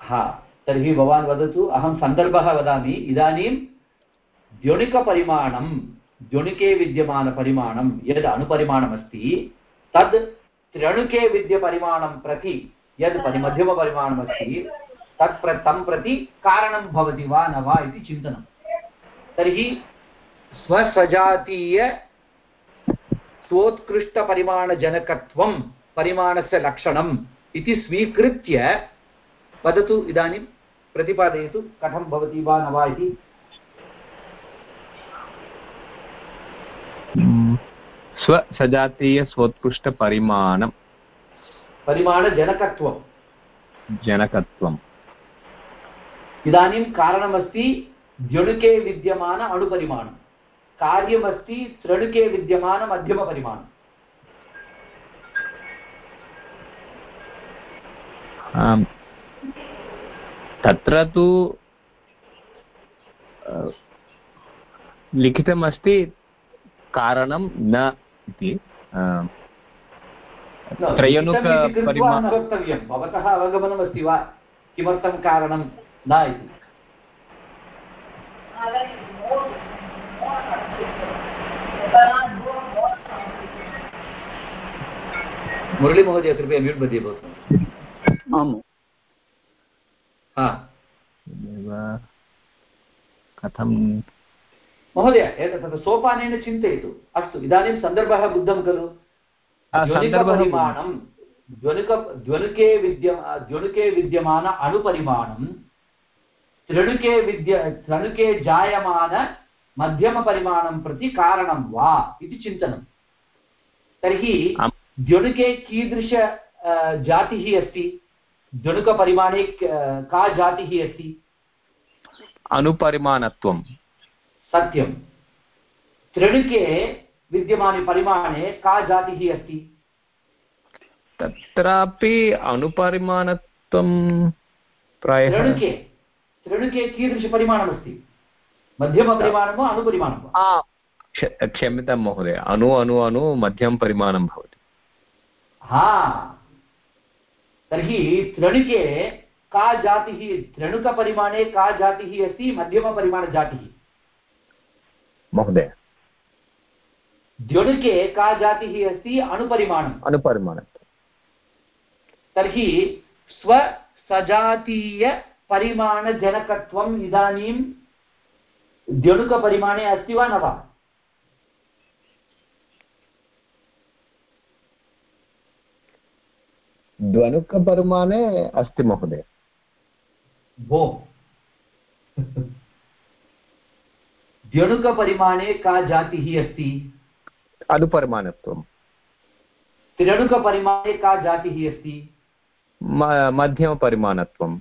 हा, तर्हि भवान् वदतु, अहं सन्दर्भः वदामि। इदानीं द्योणिकपरिमाणं, द्योणिके विद्यमानपरिमाणं, यद् अणुपरिमाणमस्ति, तद् त्र्यणुके विद्यपरिमाणं प्रति, यद् मध्यमपरिमाणमस्ति, तत् प्र, तं प्रति कारणं भवति वा न वा इति चिन्तनं तर्हि स्वसजातीय परिमाणस्य लक्षणम् इति स्वीकृत्य वदतु इदानीं प्रतिपादयतु कथं भवति वा न वा इति स्वसजातीयस्वोत्कृष्टपरिमाणं परिमाणजनकत्वं जनकत्वम् इदानीं कारणमस्ति द्यणुके विद्यमान अणुपरिमाणं कार्यमस्ति त्रणुके विद्यमान मध्यमपरिमाणम् तत्र तु लिखितमस्ति कारणं न इति। वक्तव्यं। भवतः अवगमनमस्ति वा? किमर्थं कारणं न इति? मुरळीमहोदय कृपया म्यूट् मध्ये भवतु। आम् कथं महोदय एतत् सोपानेन चिन्तयतु अस्तु इदानीं सन्दर्भः बुद्धं खलु द्वनिकपरिमाणं द्वनुक द्वनुके विद्य द्वनुके विद्यमान अणुपरिमाणं त्रणुके विद्य त्रणुके जायमान मध्यमपरिमाणं प्रति कारणं वा इति चिन्तनं तर्हि द्वणुके कीदृश जातिः अस्ति द्वणुकपरिमाणे का जातिः अस्ति? अनुपरिमाणत्वं सत्यं त्रणुके विद्यमाने परिमाणे का जातिः अस्ति? तत्रापि अनुपरिमाणत्वं प्रायः त्रणुके। त्रणुके कीदृशपरिमाणमस्ति मध्यमपरिमाणं वा अणुपरिमाणं वा क्षम्यतां महोदय। अणु अणु अणु मध्यमं परिमाणं भवति। हा। तर्हि त्रणुके का जातिः त्रणुकपरिमाणे का जातिः अस्ति मध्यमपरिमाणजातिः महोदय। द्योणुके का जातिः अस्ति अणुपरिमाणम् अणुपरिमाणं तर्हि स्वसजातीयपरिमाणजनकत्वम् इदानीं द्यणुकपरिमाणे अस्ति वा न वा? द्वनुकपरिमाणे अस्ति महोदय भो द्यणुकपरिमाणे का जातिः अस्ति अनुपरिमाणत्वं त्र्यणुकपरिमाणे का जातिः अस्ति मध्यमपरिमाणत्वं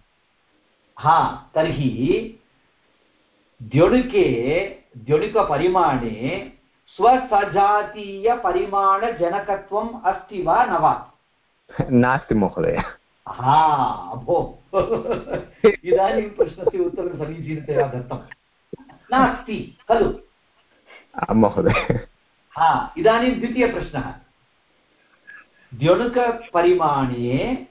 हा तर्हि द्यणुके द्यणुकपरिमाणे स्वसजातीयपरिमाणजनकत्वम् अस्ति वा न वा नास्ति महोदय। हा भो इदानीं प्रश्नस्य उत्तरं समीचीनतया दत्तं नास्ति खलु। महोदय। हा इदानीं द्वितीयप्रश्नः। द्यणुकपरिमाणे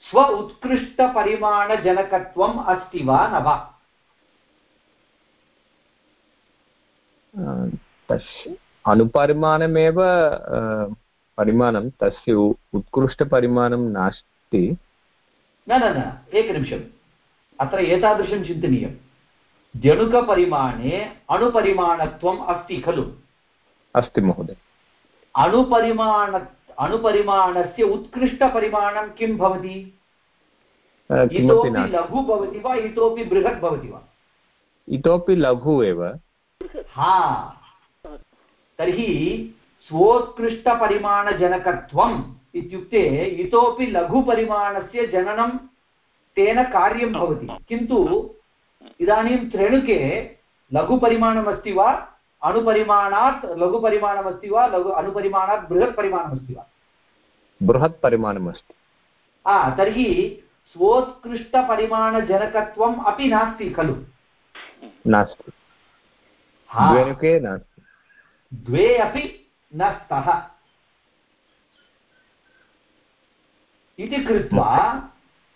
स्व उत्कृष्टपरिमाणजनकत्वम् अस्ति वा न वा? अनुपरिमाणमेव परिमाणं तस्य उत्कृष्टपरिमाणं नास्ति। न न न एकनिमिषम्। अत्र एतादृशं चिन्तनीयं द्यणुकपरिमाणे अणुपरिमाणत्वम् अस्ति खलु? अस्ति महोदय। अणुपरिमाण अणुपरिमाणस्य उत्कृष्टपरिमाणं किं भवति? इतोपि लघु भवति वा इतोपि बृहत् भवति वा? इतोपि लघु एव। हा। तर्हि स्वोत्कृष्टपरिमाणजनकत्वम् इत्युक्ते इतोपि लघुपरिमाणस्य जननं तेन कार्यं भवति किन्तु इदानीं त्रेणुके लघुपरिमाणमस्ति वा अणुपरिमाणात् लघुपरिमाणमस्ति वा लघु अणुपरिमाणात् बृहत् परिमाणमस्ति वा बृहत् परिमाणमस्ति हा तर्हि स्वोत्कृष्टपरिमाणजनकत्वम् अपि नास्ति खलु नास्ति द्वे नास्ति द्वे अपि न स्तः। इति कृत्वा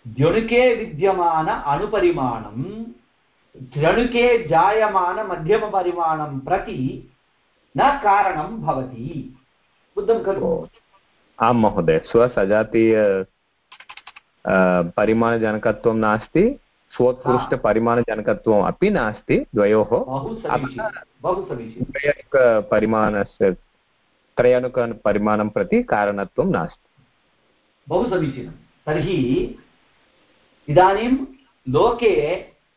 द्यणुके विद्यमान अणुपरिमाणं जायमानमध्यमपरिमाणं प्रति न कारणं भवति। बुद्धं खलु? आं महोदय स्वसजातीय परिमाणजनकत्वं नास्ति स्वोत्कृष्टपरिमाणजनकत्वम् अपि नास्ति द्वयोः। त्रयणुकपरिमाणस्य त्रयणुकपरिमाणं प्रति कारणत्वं नास्ति बहु समीचीनं तर्हि इदानीं लोके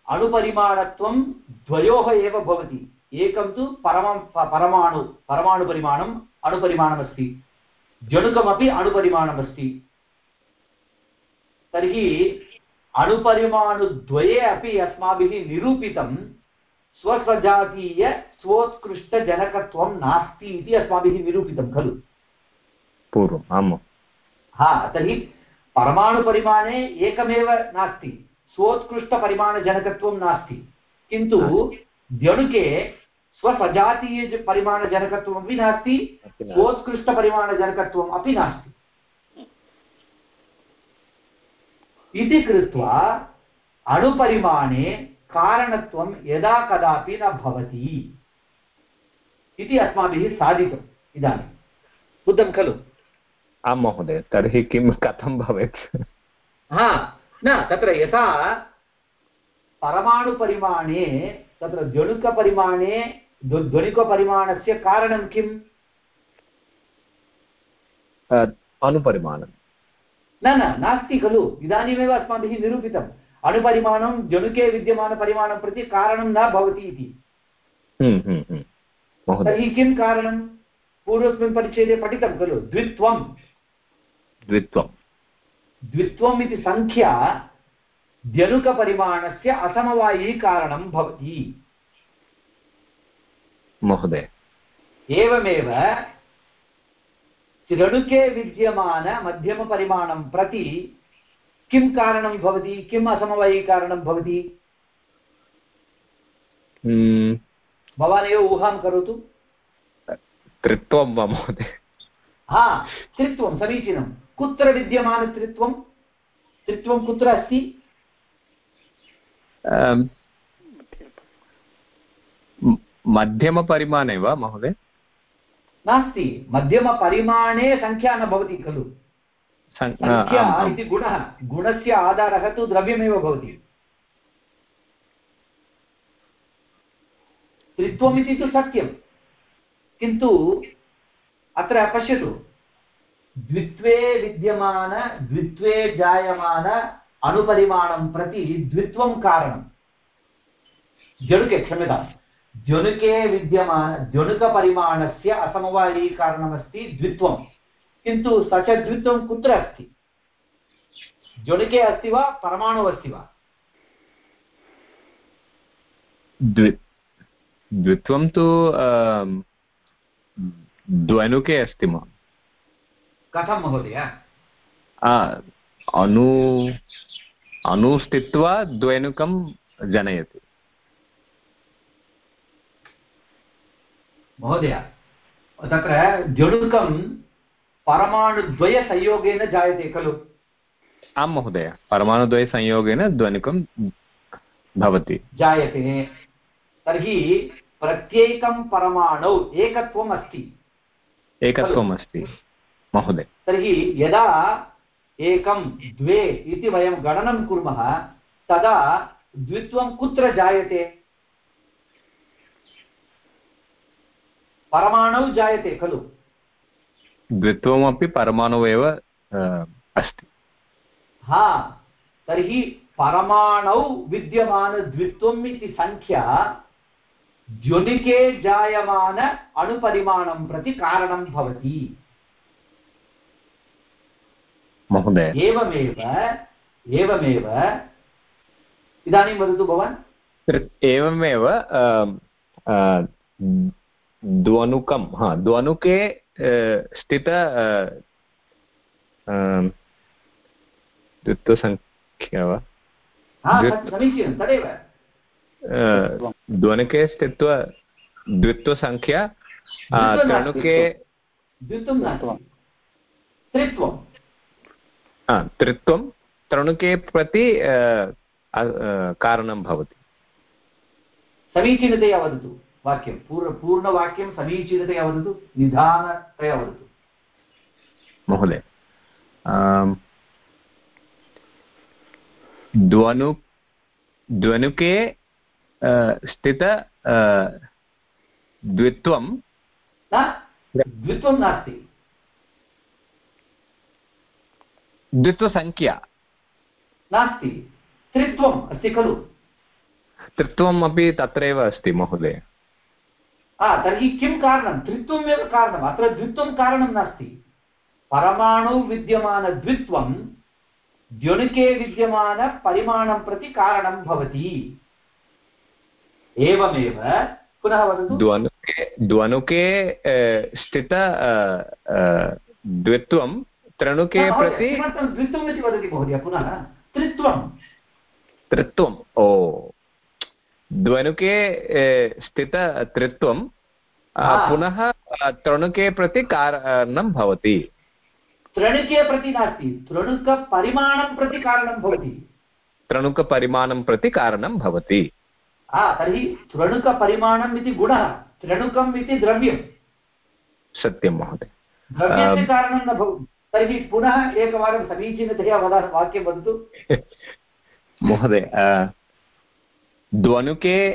अणुपरिमाणत्वं द्वयोः एव भवति एकं तु परमं परमाणु परमाणुपरिमाणम् अणुपरिमाणमस्ति जणुकमपि अणुपरिमाणमस्ति तर्हि अणुपरिमाणुद्वये अपि अस्माभिः निरूपितं स्वस्वजातीय स्वोत्कृष्टजनकत्वं नास्ति इति अस्माभिः निरूपितं खलु? पूर्वम् आम्। हा तर्हि परमाणुपरिमाणे एकमेव नास्ति स्वोत्कृष्टपरिमाणजनकत्वं नास्ति। किन्तु द्यणुके स्वसजातीयपरिमाणजनकत्वमपि नास्ति। स्वोत्कृष्टपरिमाणजनकत्वम् अपि नास्ति। इति कृत्वा अणुपरिमाणे कारणत्वं यदा कदापि न भवति इति अस्माभिः साधितम् इदानीं। बुद्धं खलु? आं महोदय तर्हि किं कथं भवेत्? हा न तत्र यथा परमाणुपरिमाणे तत्र द्वणुकपरिमाणे द्वणुकपरिमाणस्य कारणं किम्? अणुपरिमाणं न न नास्ति खलु। इदानीमेव अस्माभिः निरूपितम्। अणुपरिमाणं जनुके विद्यमानपरिमाणं प्रति कारणं न भवति इति। हम्म, हम्म, हम्म। तर्हि किं कारणं? पूर्वस्मिन् परिच्छेदे पठितं खलु। द्वित्वं द्वित्वं द्वित्वम् इति सङ्ख्या द्यनुकपरिमाणस्य असमवायीकारणं भवति। महोदय। एवमेव त्रणुके विद्यमानमध्यमपरिमाणं प्रति किं कारणं भवति किम् असमवायिकारणं भवति? हम्म। भवान् एव ऊहां करोतु। त्रित्वं वा महोदय? हा त्रित्वं समीचीनं। कुत्र विद्यमानत्रित्वं त्रित्वं? कुत्र अस्ति? मध्यमपरिमाणे वा महोदय? नास्ति मध्यमपरिमाणे सङ्ख्या न भवति खलु। इति गुणः। गुणस्य आधारः तु द्रव्यमेव भवति। त्रित्वमिति तु सत्यं किन्तु अत्र पश्यतु। द्वित्वे विद्यमान द्वित्वे जायमान अणुपरिमाणं प्रति द्वित्वं कारणं जणुके क्षम्यतां द्युनुके विद्यमान द्युनुकपरिमाणस्य असमवायीकारणमस्ति द्वित्वं किन्तु स च द्वित्वं कुत्र अस्ति? द्युनुके अस्ति वा परमाणु अस्ति वा? द्वित्वं तु द्वनुके अस्ति मम कथं महोदय? अनु अनु स्थित्वा द्वेनुकं जनयति। महोदय तत्र जणुकं परमाणुद्वयसंयोगेन जायते खलु आं महोदय परमाणुद्वयसंयोगेन ध्वनिकं भवति जायते तर्हि प्रत्येकं परमाणौ एकत्वम् अस्ति एकत्वम् अस्ति महोदय तर्हि यदा एकं द्वे इति वयं गणनं कुर्मः तदा द्वित्वं कुत्र जायते परमाणौ जायते खलु द्वित्वमपि परमाणु एव अस्ति। हा तर्हि परमाणौ विद्यमानद्वित्वम् इति सङ्ख्या द्युनिके जायमान अणुपरिमाणं प्रति कारणं भवति। महोदय। एवमेव एवमेव इदानीं वदतु भवान्। एवमेव द्वनुकं हा द्वनुके स्थित द्वित्वसङ्ख्या वा? द्वनुके स्थित्वा द्वित्वसङ्ख्या त्रणुके त्रित्वं। त्रणुके प्रति कारणं भवति। समीचीनतया वदतु। वाक्यं पूर्ण पूर्णवाक्यं समीचीनतया वदतु निधानतया वदतु। महोदय द्वनु द्वनुके स्थित द्वित्वं द्वित्वं नास्ति। द्वित्वसङ्ख्या नास्ति। त्रित्वम् अस्ति खलु। त्रित्वम् अपि तत्रैव अस्ति महोदय। तर्हि किं कारणं? त्रित्वमेव कारणम् अत्र द्वित्वं कारणं नास्ति। परमाणु विद्यमानद्वित्वं द्युणुके विद्यमानपरिमाणं प्रति कारणं भवति। एवमेव। पुनः वदतु। द्वनुके द्वनुके स्थित द्वित्वं त्रणुके प्रति द्वित्वम् इति वदति महोदय पुनः? त्रित्वं त्रित्वम् ओ। द्वनुके स्थित त्रित्वं पुनः तृणुके प्रति कारणं भवति। तृणुके प्रति नास्ति। तृणुकपरिमाणं प्रति कारणं भवति। तृणुकपरिमाणं प्रति कारणं भवति। तर्हि तृणुकपरिमाणम् इति गुणः तृणुकम् इति द्रव्यं सत्यं महोदय। द्रव्यस्य कारणं न भवति। तर्हि पुनः एकवारं समीचीनतया वद वाक्यं वदतु। महोदय ध्वनुके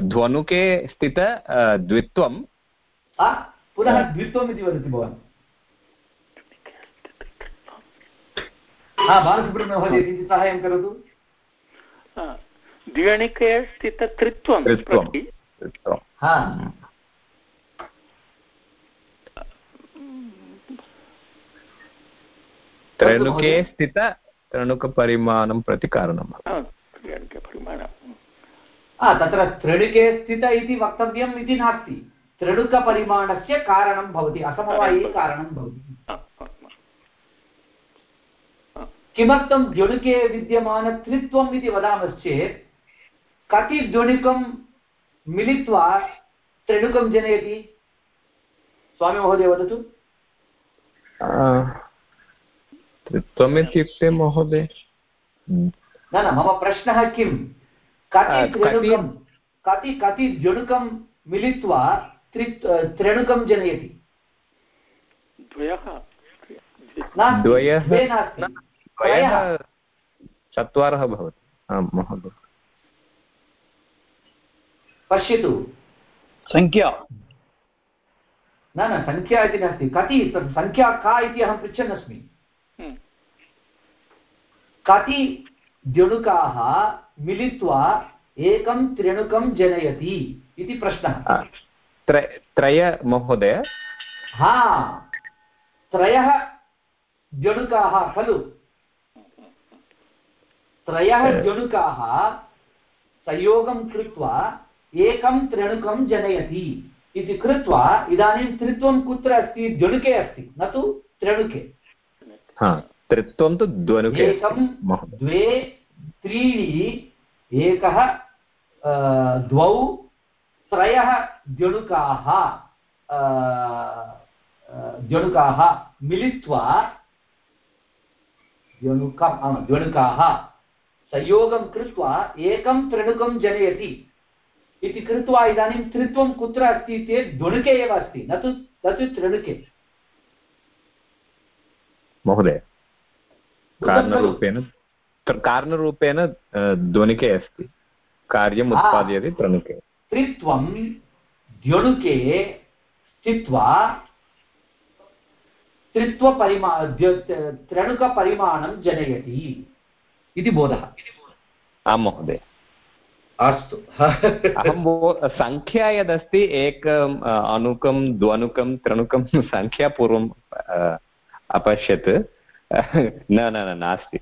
ध्वनुके स्थित द्वित्वं। पुनः द्वित्वम् इति वदति भवान्। साहाय्यं करोतु। द्व्यणिके त्रेणुके स्थित त्रणुकपरिमाणं प्रति कारणं तत्र त्रणुके स्थित इति वक्तव्यम् इति नास्ति। त्रणुकपरिमाणस्य कारणं भवति असमवायी कारणं भवति। किमर्थं द्युणुके विद्यमानत्रित्वम् इति वदामश्चेत् कति द्युणुकं मिलित्वा त्रिणुकं जनयति? स्वामिमहोदय वदतु। इत्युक्ते महोदय। न न मम प्रश्नः किं? कति त्रिणुकं कति कति द्युणुकं मिलित्वा त्रि त्रिणुकं जनयति? चत्वारः भवति। आं महोदय। पश्यतु। सङ्ख्या न न सङ्ख्या इति नास्ति। कति सङ्ख्या का इति अहं पृच्छन् अस्मि। कति द्यणुकाः मिलित्वा एकं त्र्यणुकं जनयति इति प्रश्नः। त्रय महोदय। हा त्रयः द्यणुकाः खलु। त्रयः द्यणुकाः संयोगं कृत्वा एकं त्र्यणुकं जनयति इति कृत्वा इदानीं त्रित्वं कुत्र अस्ति? द्यणुके अस्ति न तु त्रित्वं तु द्वनुके द्वे त्रीणि एकः द्वौ त्रयः द्यणुकाः द्यणुकाः मिलित्वा द्यणुकम् द्यणुकाः संयोगं कृत्वा एकं त्रिणुकं जनयति। इति कृत्वा इदानीं त्रित्वं कुत्र अस्ति चेत् द्वणुके एव अस्ति न तु न तु त्रिणुके। महोदय। कारणरूपेण कारणरूपेण ध्वनिके अस्ति। कार्यम् उत्पादयति त्रणुके त्रित्वं द्यणुके स्थित्वा त्रित्वपरिमा त्रणुकपरिमाणं जनयति इति बोधः। आं महोदय। अस्तु। अहं सङ्ख्या यदस्ति एकम् अनुकं द्वनुकं त्रणुकं सङ्ख्या अपश्यत्। न न न नास्ति।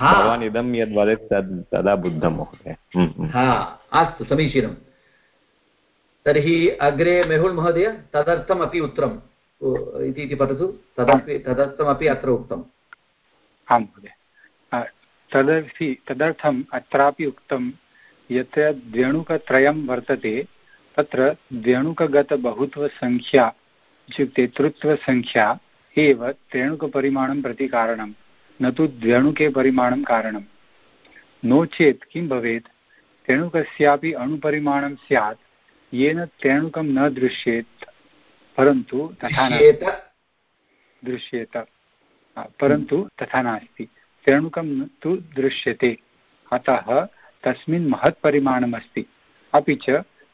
भवान् इदं यद् वदति तद् तदा बुद्धं महोदय। हम्म, हम्म। अस्तु समीचीनं। तर्हि अग्रे मेहुल् महोदय तदर्थमपि उत्तरम्। इति पठतु। तदपि तदर्थमपि अत्र उक्तम्। आं महोदय। तदर्थि तदर्थम् अत्रापि उक्तं यत्र द्व्यणुकत्रयं वर्तते तत्र द्व्यणुकगतबहुत्वसङ्ख्या इत्युक्ते तृत्वसङ्ख्या एव त्रेणुकपरिमाणं प्रति कारणं न तु द्व्यणुके परिमाणं कारणं। नो चेत् किं भवेत्? त्रेणुकस्यापि अणुपरिमाणं स्यात् येन त्रेणुकं न दृश्येत् परन्तु तथा दृश्येत। परन्तु तथा नास्ति। त्रेणुकं तु दृश्यते। अतः तस्मिन् महत्परिमाणमस्ति अपि च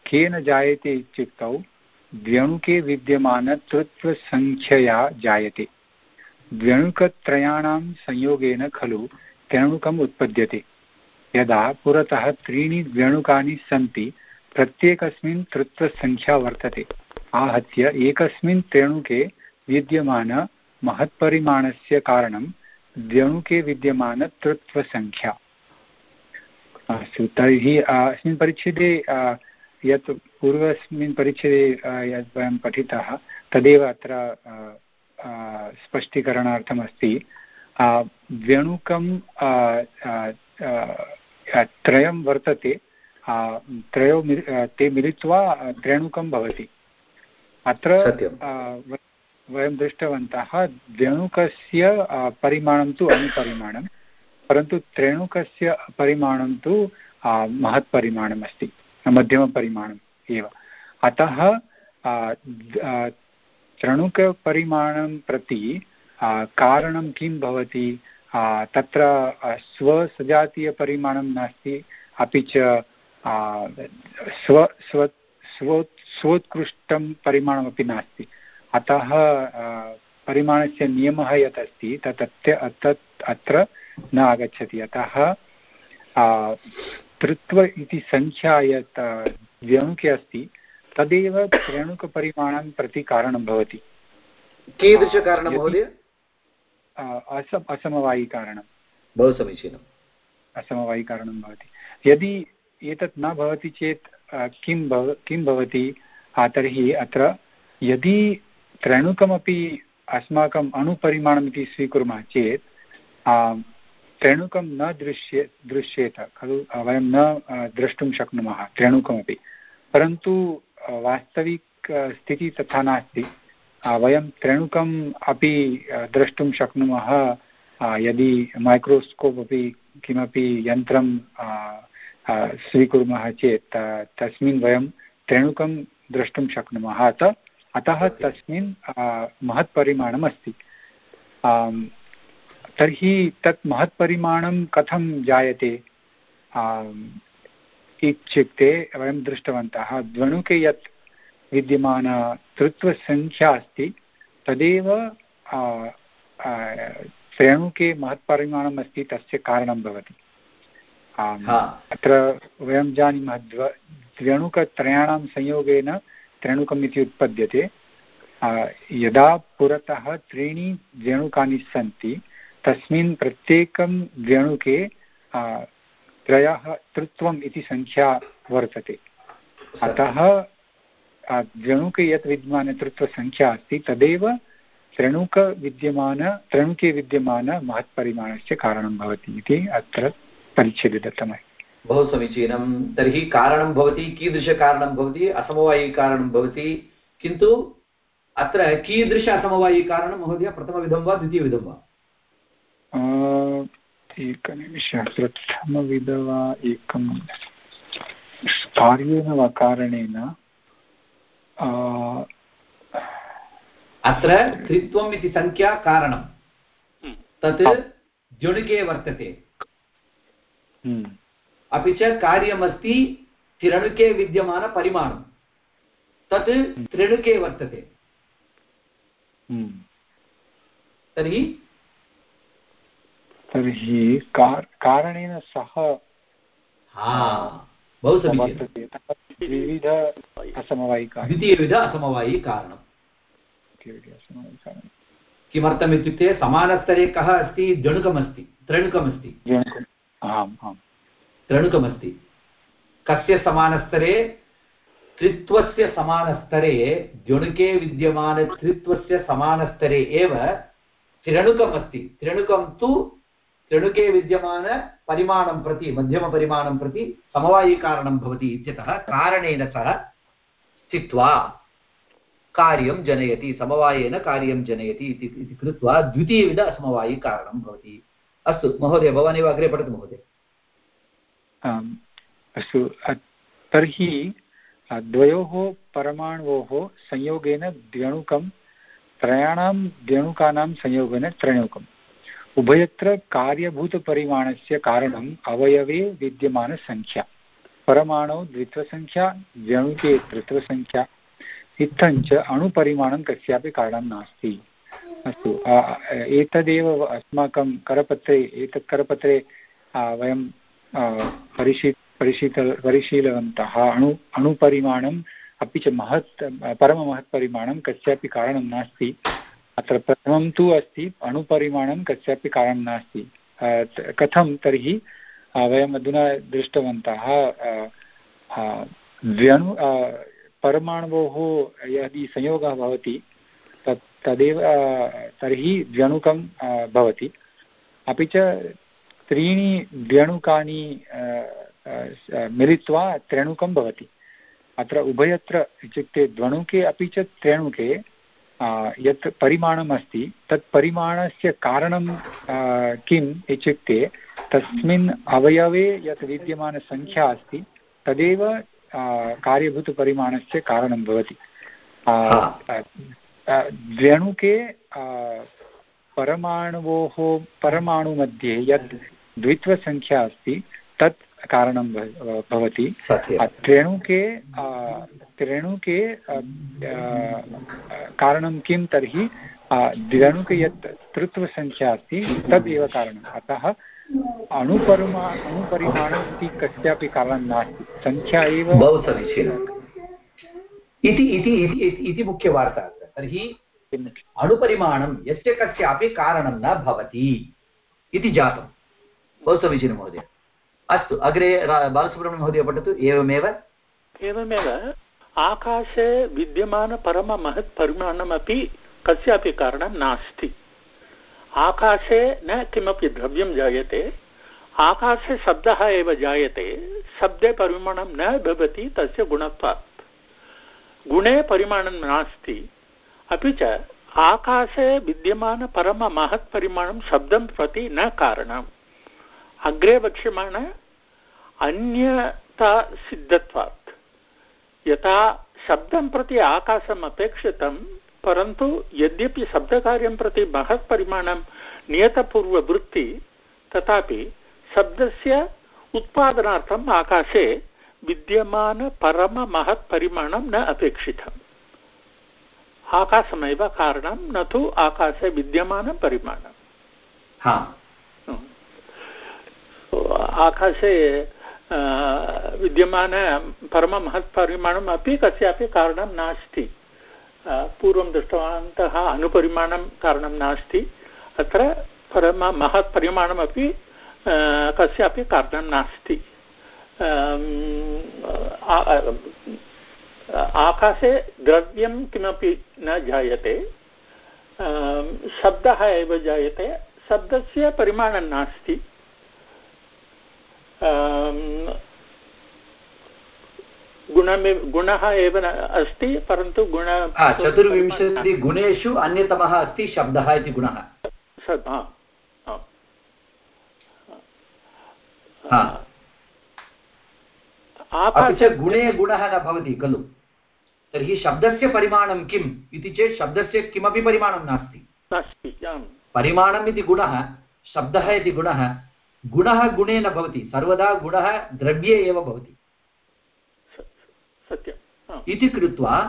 केन जायते इत्युक्तौ द्व्यणुके विद्यमानतृत्वसङ्ख्यया जायते। द्व्यणुकत्रयाणां संयोगेन खलु त्र्यणुकम् उत्पद्यते। यदा पुरतः त्रीणि द्व्यणुकानि सन्ति, प्रत्येकस्मिन् तृत्वसङ्ख्या वर्तते। आहत्य एकस्मिन् त्रेणुके विद्यमान महत्परिमाणस्य कारणं द्व्यणुके विद्यमानतृत्वसङ्ख्या अस्तु, तर्हि अस्मिन् परिच्छेदे यत् पूर्वस्मिन् परिच्छेदे यद् वयं पठितः तदेव अत्र स्पष्टीकरणार्थमस्ति. व्यणुकं त्रयं वर्तते. त्रयो ते मिलित्वा त्रेणुकं भवति. अत्र वयं दृष्टवन्तः द्व्यणुकस्य परिमाणं तु अणुपरिमाणं परन्तु त्रेणुकस्य परिमाणं तु महत्परिमाणम् अस्ति मध्यमपरिमाणम् एव। अतः त्रणुकपरिमाणं प्रति कारणं किं भवति? तत्र स्वसजातीयपरिमाणं नास्ति, अपि च स्व स्व, स्वो, स्वोत्कृष्टं परिमाणमपि नास्ति। अतः परिमाणस्य नियमः यत् अस्ति तत् अत्र न आगच्छति। अतः तृत्व इति सङ्ख्या यत् व्यणुके अस्ति तदेव त्रेणुकपरिमाणं प्रति कारणं भवति। कीदृशकारणं महोदय? असम असमवायिकारणं बहु समीचीनम् असमवायिकारणं भवति। यदि एतत् न भवति चेत् किं भव किं भवति? तर्हि अत्र यदि त्रेणुकमपि अस्माकम् अणुपरिमाणमिति स्वीकुर्मः चेत् त्रेणुकं न दृश्ये दृश्येत खलु वयं न द्रष्टुं शक्नुमः त्रेणुकमपि परन्तु वास्तविकस्थितिः तथा नास्ति। वयं त्रेणुकम् अपि द्रष्टुं शक्नुमः यदि मैक्रोस्कोप् अपि किमपि यन्त्रं स्वीकुर्मः चेत् तस्मिन् वयं त्रेणुकं द्रष्टुं शक्नुमः। अतः अतः तस्मिन् महत्परिमाणम् अस्ति तर्हि तत् महत्परिमाणं कथं जायते? इत्युक्ते वयं दृष्टवन्तः द्वणुके यत् विद्यमानतृत्वसङ्ख्या अस्ति तदेव त्रेणुके महत्परिमाणम् अस्ति तस्य कारणं भवति। अत्र वयं जानीमः द्व त्र्यणुकत्रयाणां संयोगेन त्रेणुकम् इति उत्पद्यते। यदा पुरतः त्रीणि द्व्यणुकानि सन्ति तस्मिन् प्रत्येकं द्व्यणुके त्रयः तृत्वम् इति सङ्ख्या वर्तते। अतः द्व्यणुके यत् विद्यमानतृत्वसङ्ख्या अस्ति तदेव त्रणुकविद्यमान त्रणुके विद्यमानमहत्परिमाणस्य कारणं भवति इति अत्र परिच्छेदे दत्तमस्ति। बहु समीचीनं। तर्हि कारणं भवति कीदृशकारणं भवति असमवायिकारणं भवति किन्तु अत्र कीदृश असमवायिकारणं महोदय? प्रथमविधं वा द्वितीयविधं वा? एकनिमिषः प्रथमविध वा एकं कार्येन वा कारणेन अत्र त्रित्वम् इति सङ्ख्या कारणं। तत् द्युणुके वर्तते। हम्म। अपि च कार्यमस्ति त्रिणुके विद्यमानपरिमाणं तत् त्रिणुके वर्तते। हम्म। तर्हि तर्हि कारणेन सह बहु समीचीनं। द्विविध असमवायिकारणं द्वितीयविध असमवायिकारणं किमर्थम् इत्युक्ते समानस्तरे कः अस्ति? जणुकमस्ति त्रणुकमस्ति आम् आम्। त्रणुकमस्ति कस्य समानस्तरे? त्रित्वस्य समानस्तरे द्युणुके विद्यमानत्रित्वस्य समानस्तरे एव त्रिणुकमस्ति। त्रिणुकं तु त्रिणुके विद्यमानपरिमाणं प्रति मध्यमपरिमाणं प्रति समवायिकारणं भवति इत्यतः कारणेन सह स्थित्वा कार्यं जनयति, समवायेन कार्यं जनयति इति कृत्वा द्वितीयविध असमवायिकारणं भवति। अस्तु, महोदय, भवान् एव अग्रे पठतु, महोदय। अस्तु तर्हि द्वयोः परमाणोः संयोगेन द्व्यणुकं, त्रयाणां द्व्यणुकानां संयोगेन त्रणुकम् उभयत्र कार्यभूतपरिमाणस्य कारणम् अवयवे विद्यमानसङ्ख्या परमाणौ द्वित्वसङ्ख्या द्व्यणुके तृत्वसङ्ख्या इत्थञ्च अणुपरिमाणं कस्यापि कारणं नास्ति। अस्तु एतदेव अस्माकं करपत्रे, एतत् करपत्रे वयं परिशी, परिशीत, परिशीलवन्तः। अणु, अणुपरिमाणम्, अपि च महत्, परममहत्परिमाणं कस्यापि कारणं नास्ति। अत्र प्रथमं तु अस्ति, अणुपरिमाणं कस्यापि कारणं नास्ति। कथं तर्हि वयम् अधुना दृष्टवन्तः द्व्यणु परमाणवोः यदि संयोगः भवति, तत् तदेव तर्हि द्व्यणुकं भवति। अपि च त्रीणि द्व्यणुकानि मिलित्वा त्र्यणुकं भवति। अत्र उभयत्र इत्युक्ते द्वणुके अपि च त्र्यणुके यत् परिमाणम् अस्ति तत् परिमाणस्य कारणं किम् इत्युक्ते तस्मिन् अवयवे यत् विद्यमानसङ्ख्या अस्ति तदेव कार्यभूतपरिमाणस्य कारणं भवति। द्व्यणुके परमाणवोः परमाणुमध्ये यत् द्वित्वसङ्ख्या अस्ति तत् कारणं भवति। त्रेणुके त्रेणुके कारणं किं तर्हि द्व्यणुके यत् तृत्वसङ्ख्या अस्ति तदेव कारणम्। अतः अणुपरिमा अणुपरिमाणम् इति कस्यापि कारणं नास्ति। सङ्ख्या एव बहु समीचीनम् इति इति इति मुख्यवार्ता। तर्हि अणुपरिमाणं यस्य कस्यापि कारणं न भवति इति जातं बहु समीचीनं महोदय। अस्तु, अग्रे बालसुब्रह्मण्यं महोदय पठतु, एवमेव। एवमेव, आकाशे विद्यमानपरममहत् परिमाणमपि कस्यापि कारणं नास्ति। आकाशे न किमपि द्रव्यं जायते, आकाशे शब्दः एव जायते, शब्दे परिमाणं न भवति, तस्य गुणत्वात्। गुणे परिमाणं नास्ति, अपि च आकाशे विद्यमानपरममहत्परिमाणं शब्दं प्रति न कारणम्। अग्रे वक्ष्यमाण अन्यतासिद्धत्वात् यथा शब्दं प्रति आकाशम् अपेक्षितं, परन्तु यद्यपि शब्दकार्यं प्रति महत्परिमाणं नियतपूर्ववृत्ति, तथापि शब्दस्य उत्पादनार्थम् आकाशे विद्यमानपरममहत्परिमाणं न अपेक्षितम्। आकाशमेव कारणं, न तु आकाशे विद्यमानपरिमाणम् आकाशे विद्यमान परममहत्परिमाणम् अपि कस्यापि कारणं नास्ति। पूर्वं दृष्टवन्तः अनुपरिमाणं कारणं नास्ति। अत्र परम महत्परिमाणमपि कस्यापि कारणं नास्ति। आकाशे द्रव्यं किमपि न जायते शब्दः एव जायते, शब्दस्य परिमाणं नास्ति। गुणमेव गुणः एव अस्ति परन्तु गुण चतुर्विंशतिगुणेषु अन्यतमः अस्ति शब्दः इति गुणः। गुणे गुणः न भवति खलु। तर्हि शब्दस्य परिमाणं किम् इति चेत् शब्दस्य किमपि परिमाणं नास्ति। परिमाणम् इति गुणः शब्दः इति गुणः गुणः गुणे न भवति सर्वदा गुणः द्रव्ये एव भवति। इति कृत्वा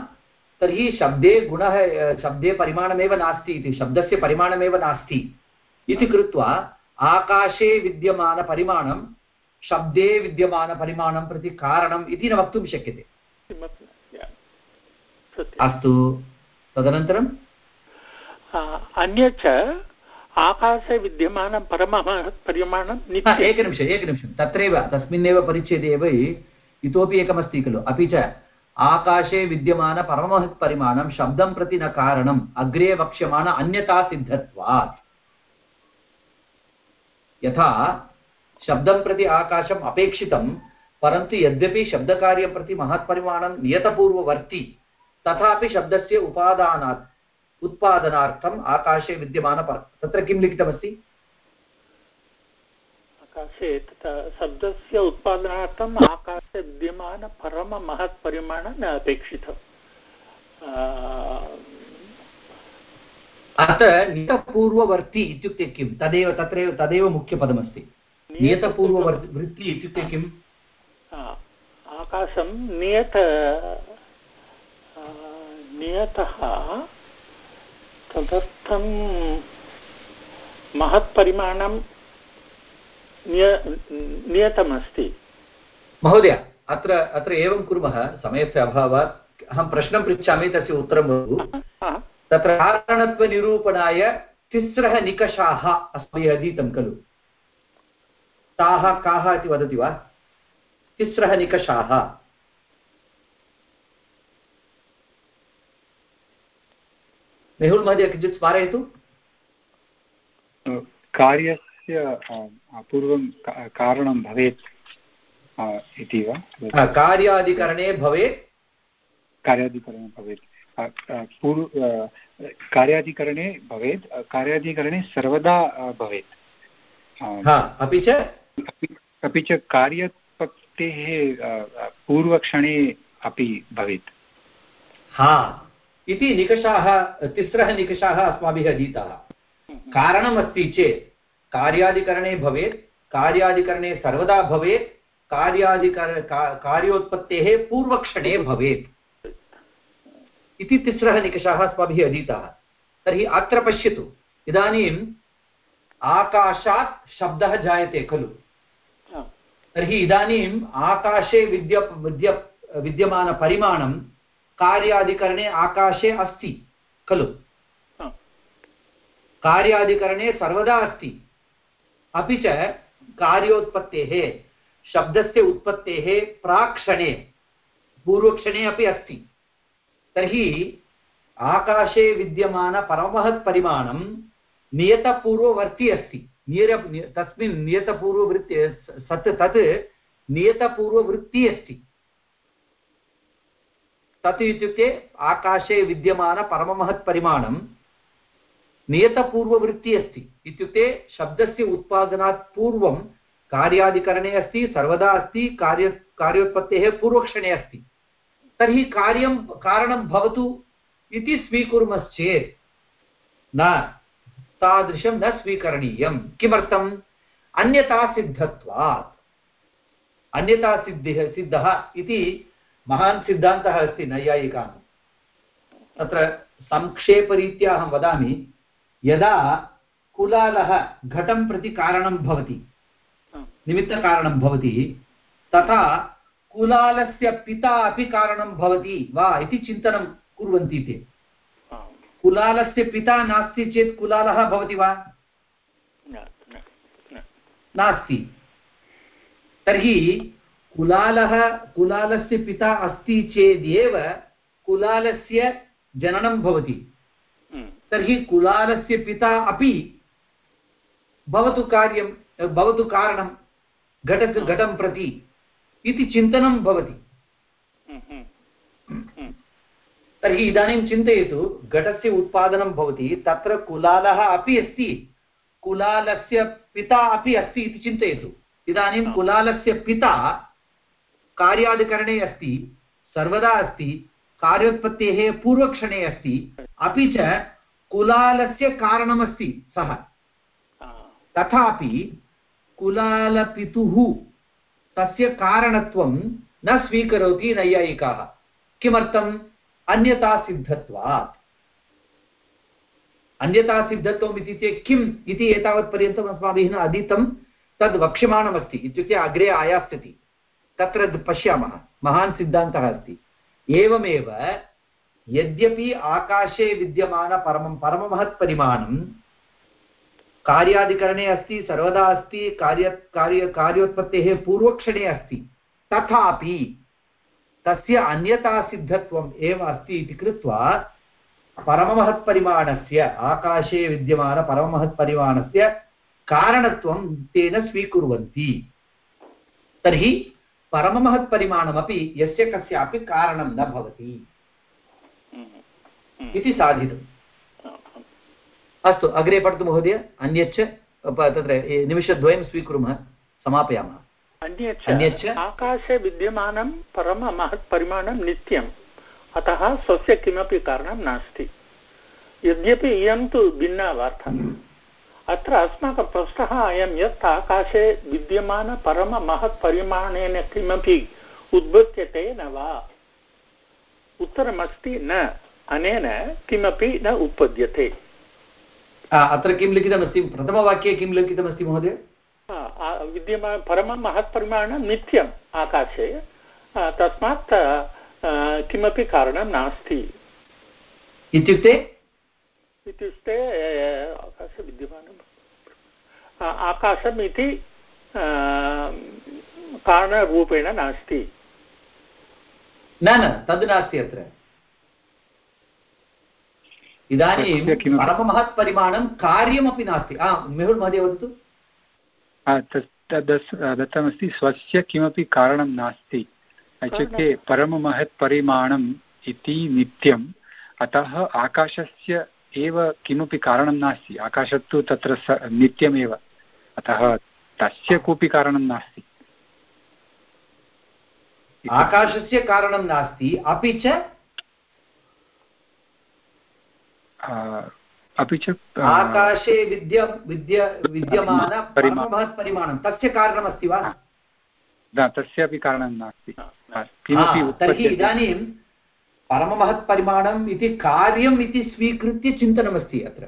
तर्हि शब्दे गुणः शब्दे परिमाणमेव नास्ति इति शब्दस्य परिमाणमेव नास्ति इति कृत्वा आकाशे विद्यमानपरिमाणं शब्दे विद्यमानपरिमाणं प्रति कारणम् इति न वक्तुं शक्यते। अस्तु तदनन्तरम् अन्यच्च आकाशे विद्यमानं परमः परिमाणं एकनिमिषम् एकनिमिषं तत्रैव तस्मिन्नेव परिच्छेदे एव इतोपि एकमस्ति खलु अपि च आकाशे विद्यमान परमहत्परिमाणं शब्दं प्रति न कारणम् अग्रे वक्ष्यमाण अन्यतासिद्धत्वात् यथा शब्दं प्रति आकाशम् अपेक्षितं परन्तु यद्यपि शब्दकार्यं प्रति महत्परिमाणं नियतपूर्ववर्ति तथापि शब्दस्य उपादानात् उत्पादनार्थम् आकाशे विद्यमान तत्र किं लिखितमस्ति? आकाशे तथा शब्दस्य उत्पादनार्थम् आकाशे विद्यमानपरममहत्परिमाणं न अपेक्षितम् अत्र नियतपूर्ववर्ति इत्युक्ते किं? तदेव तत्रैव तदेव मुख्यपदमस्ति। नियतपूर्ववृत्ति इत्युक्ते किम् आकाशं नियत नियतः तदर्थं महत्परिमाणं नियतमस्ति। महोदय अत्र अत्र एवं कुर्मः समयस्य अभावात्। अहं प्रश्नं पृच्छामि तस्य उत्तरं वदतु। तत्र कारणत्वनिरूपणाय तिस्रः निकषाः अस्माभिः अधीतं खलु। ताः काः इति वदति वा? तिस्रः निकषाः। मेहुल् महोदय किञ्चित् स्मारयतु। कार्यस्य पूर्वं कारणं भवेत् इति वा? कार्याधिकरणे भवेत्। कार्याधिकरणे भवेत्। पूर्व कार्याधिकरणे भवेत् कार्याधिकरणे सर्वदा भवेत्। अपि च? अपि च कार्यपत्तेः पूर्वक्षणे अपि भवेत्। हा इति निकषाः तिस्रः निकषाः अस्माभिः अधीताः। कारणमस्ति चेत् कार्यादिकरणे भवेत् कार्यादिकरणे सर्वदा भवेत् कार्यादिकर कार्योत्पत्तेः पूर्वक्षणे भवेत्। इति तिस्रः निकषाः अस्माभिः अधीताः। तर्हि अत्र पश्यतु। इदानीम् आकाशात् शब्दः जायते खलु। तर्हि इदानीम् आकाशे विद्य विद्य विद्यमानपरिमाणं कार्यादिकरणे आकाशे अस्ति खलु? कार्यादिकरणे सर्वदा अस्ति। अपि च कार्योत्पत्तेः शब्दस्य उत्पत्तेः प्राक्षणे पूर्वक्षणे अपि अस्ति। तर्हि आकाशे विद्यमानपरमहत्परिमाणं नियतपूर्ववर्ती अस्ति। नियर तस्मिन् नियतपूर्ववृत्ति सत् तत् नियतपूर्ववृत्ति अस्ति। तत् इत्युक्ते आकाशे विद्यमानपरममहत्परिमाणं नियतपूर्ववृत्तिः अस्ति। इत्युक्ते शब्दस्य उत्पादनात् पूर्वं कार्यादिकरणे अस्ति, सर्वदा अस्ति, कार्य, कार्योत्पत्तेः पूर्वक्षणे अस्ति। तर्हि कार्यं, कारणं भवतु इति स्वीकुर्मश्चेत् न, तादृशं न स्वीकरणीयं। किमर्थम्? अन्यथा सिद्धत्वात्। अन्यथा सिद्धिः, सिद्धः इति महान् सिद्धान्तः अस्ति नैयायिकानां तत्र संक्षेपरीत्या अहं वदामि यदा कुलालः घटं प्रति कारणं भवति निमित्तकारणं भवति तथा कुलालस्य पिता अपि कारणं भवति वा इति चिन्तनं कुर्वन्ति ते। कुलालस्य पिता नास्ति चेत् कुलालः भवति वा? नास्ति। तर्हि कुलालः कुलालस्य पिता अस्ति चेदेव कुलालस्य जननं भवति। हम्म। तर्हि कुलालस्य पिता अपि भवतु कार्यं भवतु कारणं घट घटं प्रति इति चिन्तनं भवति। हम्म, हम्म। तर्हि इदानीं चिन्तयतु घटस्य उत्पादनं भवति तत्र कुलालः अपि अस्ति कुलालस्य पिता अपि अस्ति इति चिन्तयतु। इदानीं कुलालस्य पिता कार्यादिकरणे अस्ति सर्वदा अस्ति कार्योत्पत्तेः पूर्वक्षणे अस्ति अपि च कुलालस्य कारणमस्ति सः। तथापि कुलालपितुः तस्य कारणत्वं न स्वीकरोति नैयायिकाः। किमर्थम्? अन्यतासिद्धत्वात् अन्यतासिद्धत्वम् इति चेत् किम् इति एतावत्पर्यन्तम् अस्माभिः न अधीतं तद् वक्ष्यमाणमस्ति। इत्युक्ते अग्रे आयास्यति। तत्र पश्यामः। महान् सिद्धान्तः अस्ति। एवमेव यद्यपि आकाशे विद्यमानपरमं परममहत्परिमाणं कार्यादिकरणे अस्ति, सर्वदा अस्ति, कार्य कार्य, कार्योत्पत्तेः पूर्वक्षणे अस्ति, तथापि तस्य अन्यतासिद्धत्वम् एव अस्ति इति कृत्वा परममहत्परिमाणस्य आकाशे विद्यमानपरममहत्परिमाणस्य कारणत्वं तेन स्वीकुर्वन्ति। तर्हि परममहत्परिमाणमपि यस्य कस्यापि कारणं न भवति। हम्म। इति साधितम्। अस्तु अग्रे पठतु महोदय। अन्यच्च तत्र निमिषद्वयं स्वीकुर्मः। समापयामः। अन्यच्च। आकाशे विद्यमानं परममहत्परिमाणं नित्यम्। अतः स्वस्य किमपि कारणं नास्ति। यद्यपि इयं तु भिन्ना वार्ता। अत्र अस्माकं प्रश्नः अयं यत् आकाशे विद्यमानपरममहत्परिमाणेन किमपि उद्बुध्यते न वा? उत्तरमस्ति न अनेन किमपि न उत्पद्यते। अत्र किं लिखितमस्ति? प्रथमवाक्ये किं लिखितमस्ति महोदय? विद्यमान परमं महत्परिमाणं नित्यम् आकाशे। तस्मात् किमपि कारणं नास्ति। इत्युक्ते इत्युक्ते आकाशे विद्यमानम् आकाशम् इति कारणरूपेण नास्ति। न न तद् नास्ति अत्र। इदानीं परममहत् परिमाणं कार्यमपि नास्ति। मेहुल् महोदय वदतु। दत्तमस्ति स्वस्य किमपि कारणं नास्ति। इत्युक्ते परममहत् परिमाणम् इति नित्यम्। अतः आकाशस्य एव किमपि कारणं नास्ति। आकाशत्तु तत्र स नित्यमेव। अतः तस्य कोऽपि कारणं नास्ति। आकाशस्य कारणं नास्ति अपि च? अपि च आकाशे विद्य विद्य विद्यमान परिमाणं। तस्य कारणमस्ति वा? तस्यापि कारणं नास्ति। तर्हि इदानीं परममहत्परिमाणम् इति कार्यम् इति स्वीकृत्य चिन्तनमस्ति अत्र।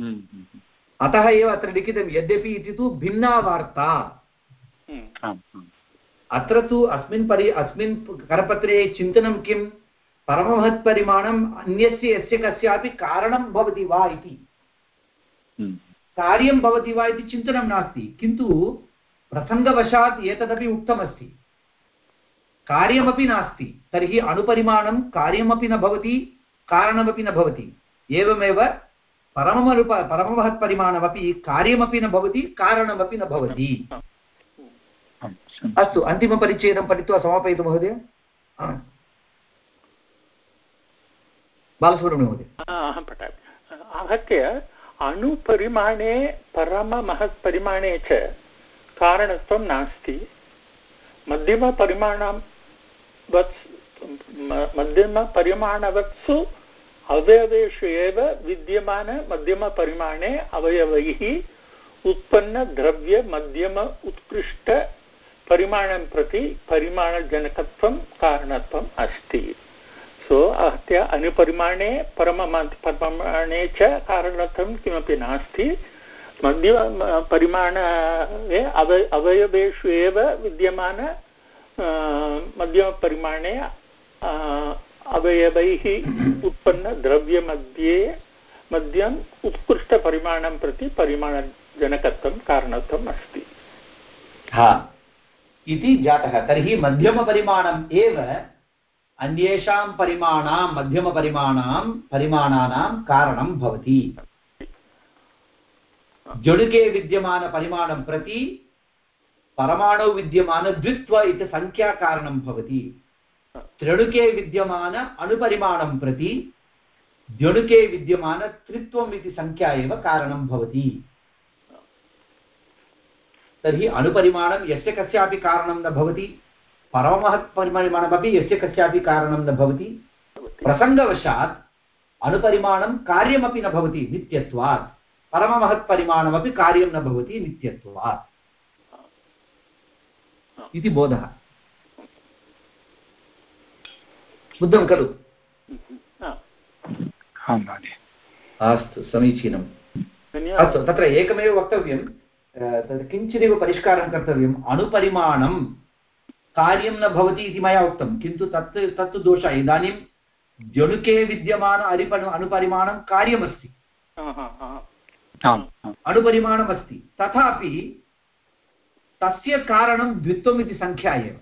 हम्म, हम्म, हम्म। अतः एव अत्र लिखितं यद्यपि इति तु भिन्ना वार्ता। अत्र तु अस्मिन् परि अस्मिन् करपत्रे चिन्तनं किं? परममहत्परिमाणम् अन्यस्य यस्य कस्यापि कारणं भवति वा इति। कार्यं भवति वा इति चिन्तनं नास्ति किन्तु प्रसङ्गवशात् एतदपि उक्तमस्ति। कार्यमपि नास्ति, तर्हि अणुपरिमाणं कार्यमपि न भवति, कारणमपि न भवति। एवमेव परममरूप परममहत्परिमाणमपि कार्यमपि न भवति, कारणमपि न भवति। अस्तु, अन्तिमपरिच्छेदं पठित्वा समापयतु महोदय। बालसुब्रह्मण्य अहं पठामि। आहत्य अणुपरिमाणे परममहत्परिमाणे च कारणत्वं नास्ति। मध्यमपरिमाणं वत् मध्यमपरिमाणवत्सु अवयवेषु एव विद्यमानमध्यमपरिमाणे अवयवैः उत्पन्नद्रव्यमध्यम उत्कृष्टपरिमाणं प्रति परिमाणजनकत्वं कारणत्वम् अस्ति। सो आहत्य अनुपरिमाणे परमपरिमाणे च कारणत्वं किमपि नास्ति। मध्यमपरिमाणे अव अवयवेषु एव विद्यमान मध्यमपरिमाणे अवयवैः उत्पन्नद्रव्यमध्ये मध्यम् उत्कृष्टपरिमाणं प्रति परिमाणजनकत्वं कारणत्वम् अस्ति। हा। इति जातः। तर्हि मध्यमपरिमाणम् एव अन्येषां परिमाणां मध्यमपरिमाणां परिमाणानां कारणं भवति। जणुके विद्यमानपरिमाणं प्रति परमाणौ विद्यमानद्वित्व इति सङ्ख्याकारणं भवति। त्रणुके विद्यमान अणुपरिमाणं प्रति द्यणुके विद्यमानत्रित्वम् इति सङ्ख्या एव कारणं भवति। तर्हि अणुपरिमाणं यस्य कस्यापि कारणं न भवति, परममहत्परिमाणमपि यस्य कस्यापि कारणं न भवति। प्रसङ्गवशात् अणुपरिमाणं कार्यमपि न भवति नित्यत्वात्, परममहत्परिमाणमपि कार्यं न भवति नित्यत्वात्। इति बोधः। बुद्धं खलु। अस्तु समीचीनम्। अस्तु तत्र एकमेव वक्तव्यं तत् किञ्चिदेव परिष्कारं कर्तव्यम् अणुपरिमाणं कार्यं न भवति इति मया उक्तं किन्तु तत् तत्तु दोषः। इदानीं जणुके विद्यमान अरिपण अणुपरिमाणं कार्यमस्ति। अणुपरिमाणमस्ति तथापि तस्य कारणं द्वित्वम् इति सङ्ख्या एव।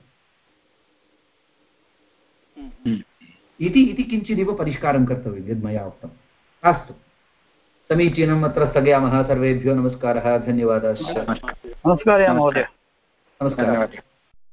हम्म। इति इति किञ्चिदिव परिष्कारं कर्तव्यं यद् मया उक्तम् अस्तु। समीचीनम् अत्र स्थगयामः। सर्वेभ्यो नमस्कारः। धन्यवादः। नमस्कारः महोदय। नमस्कारः।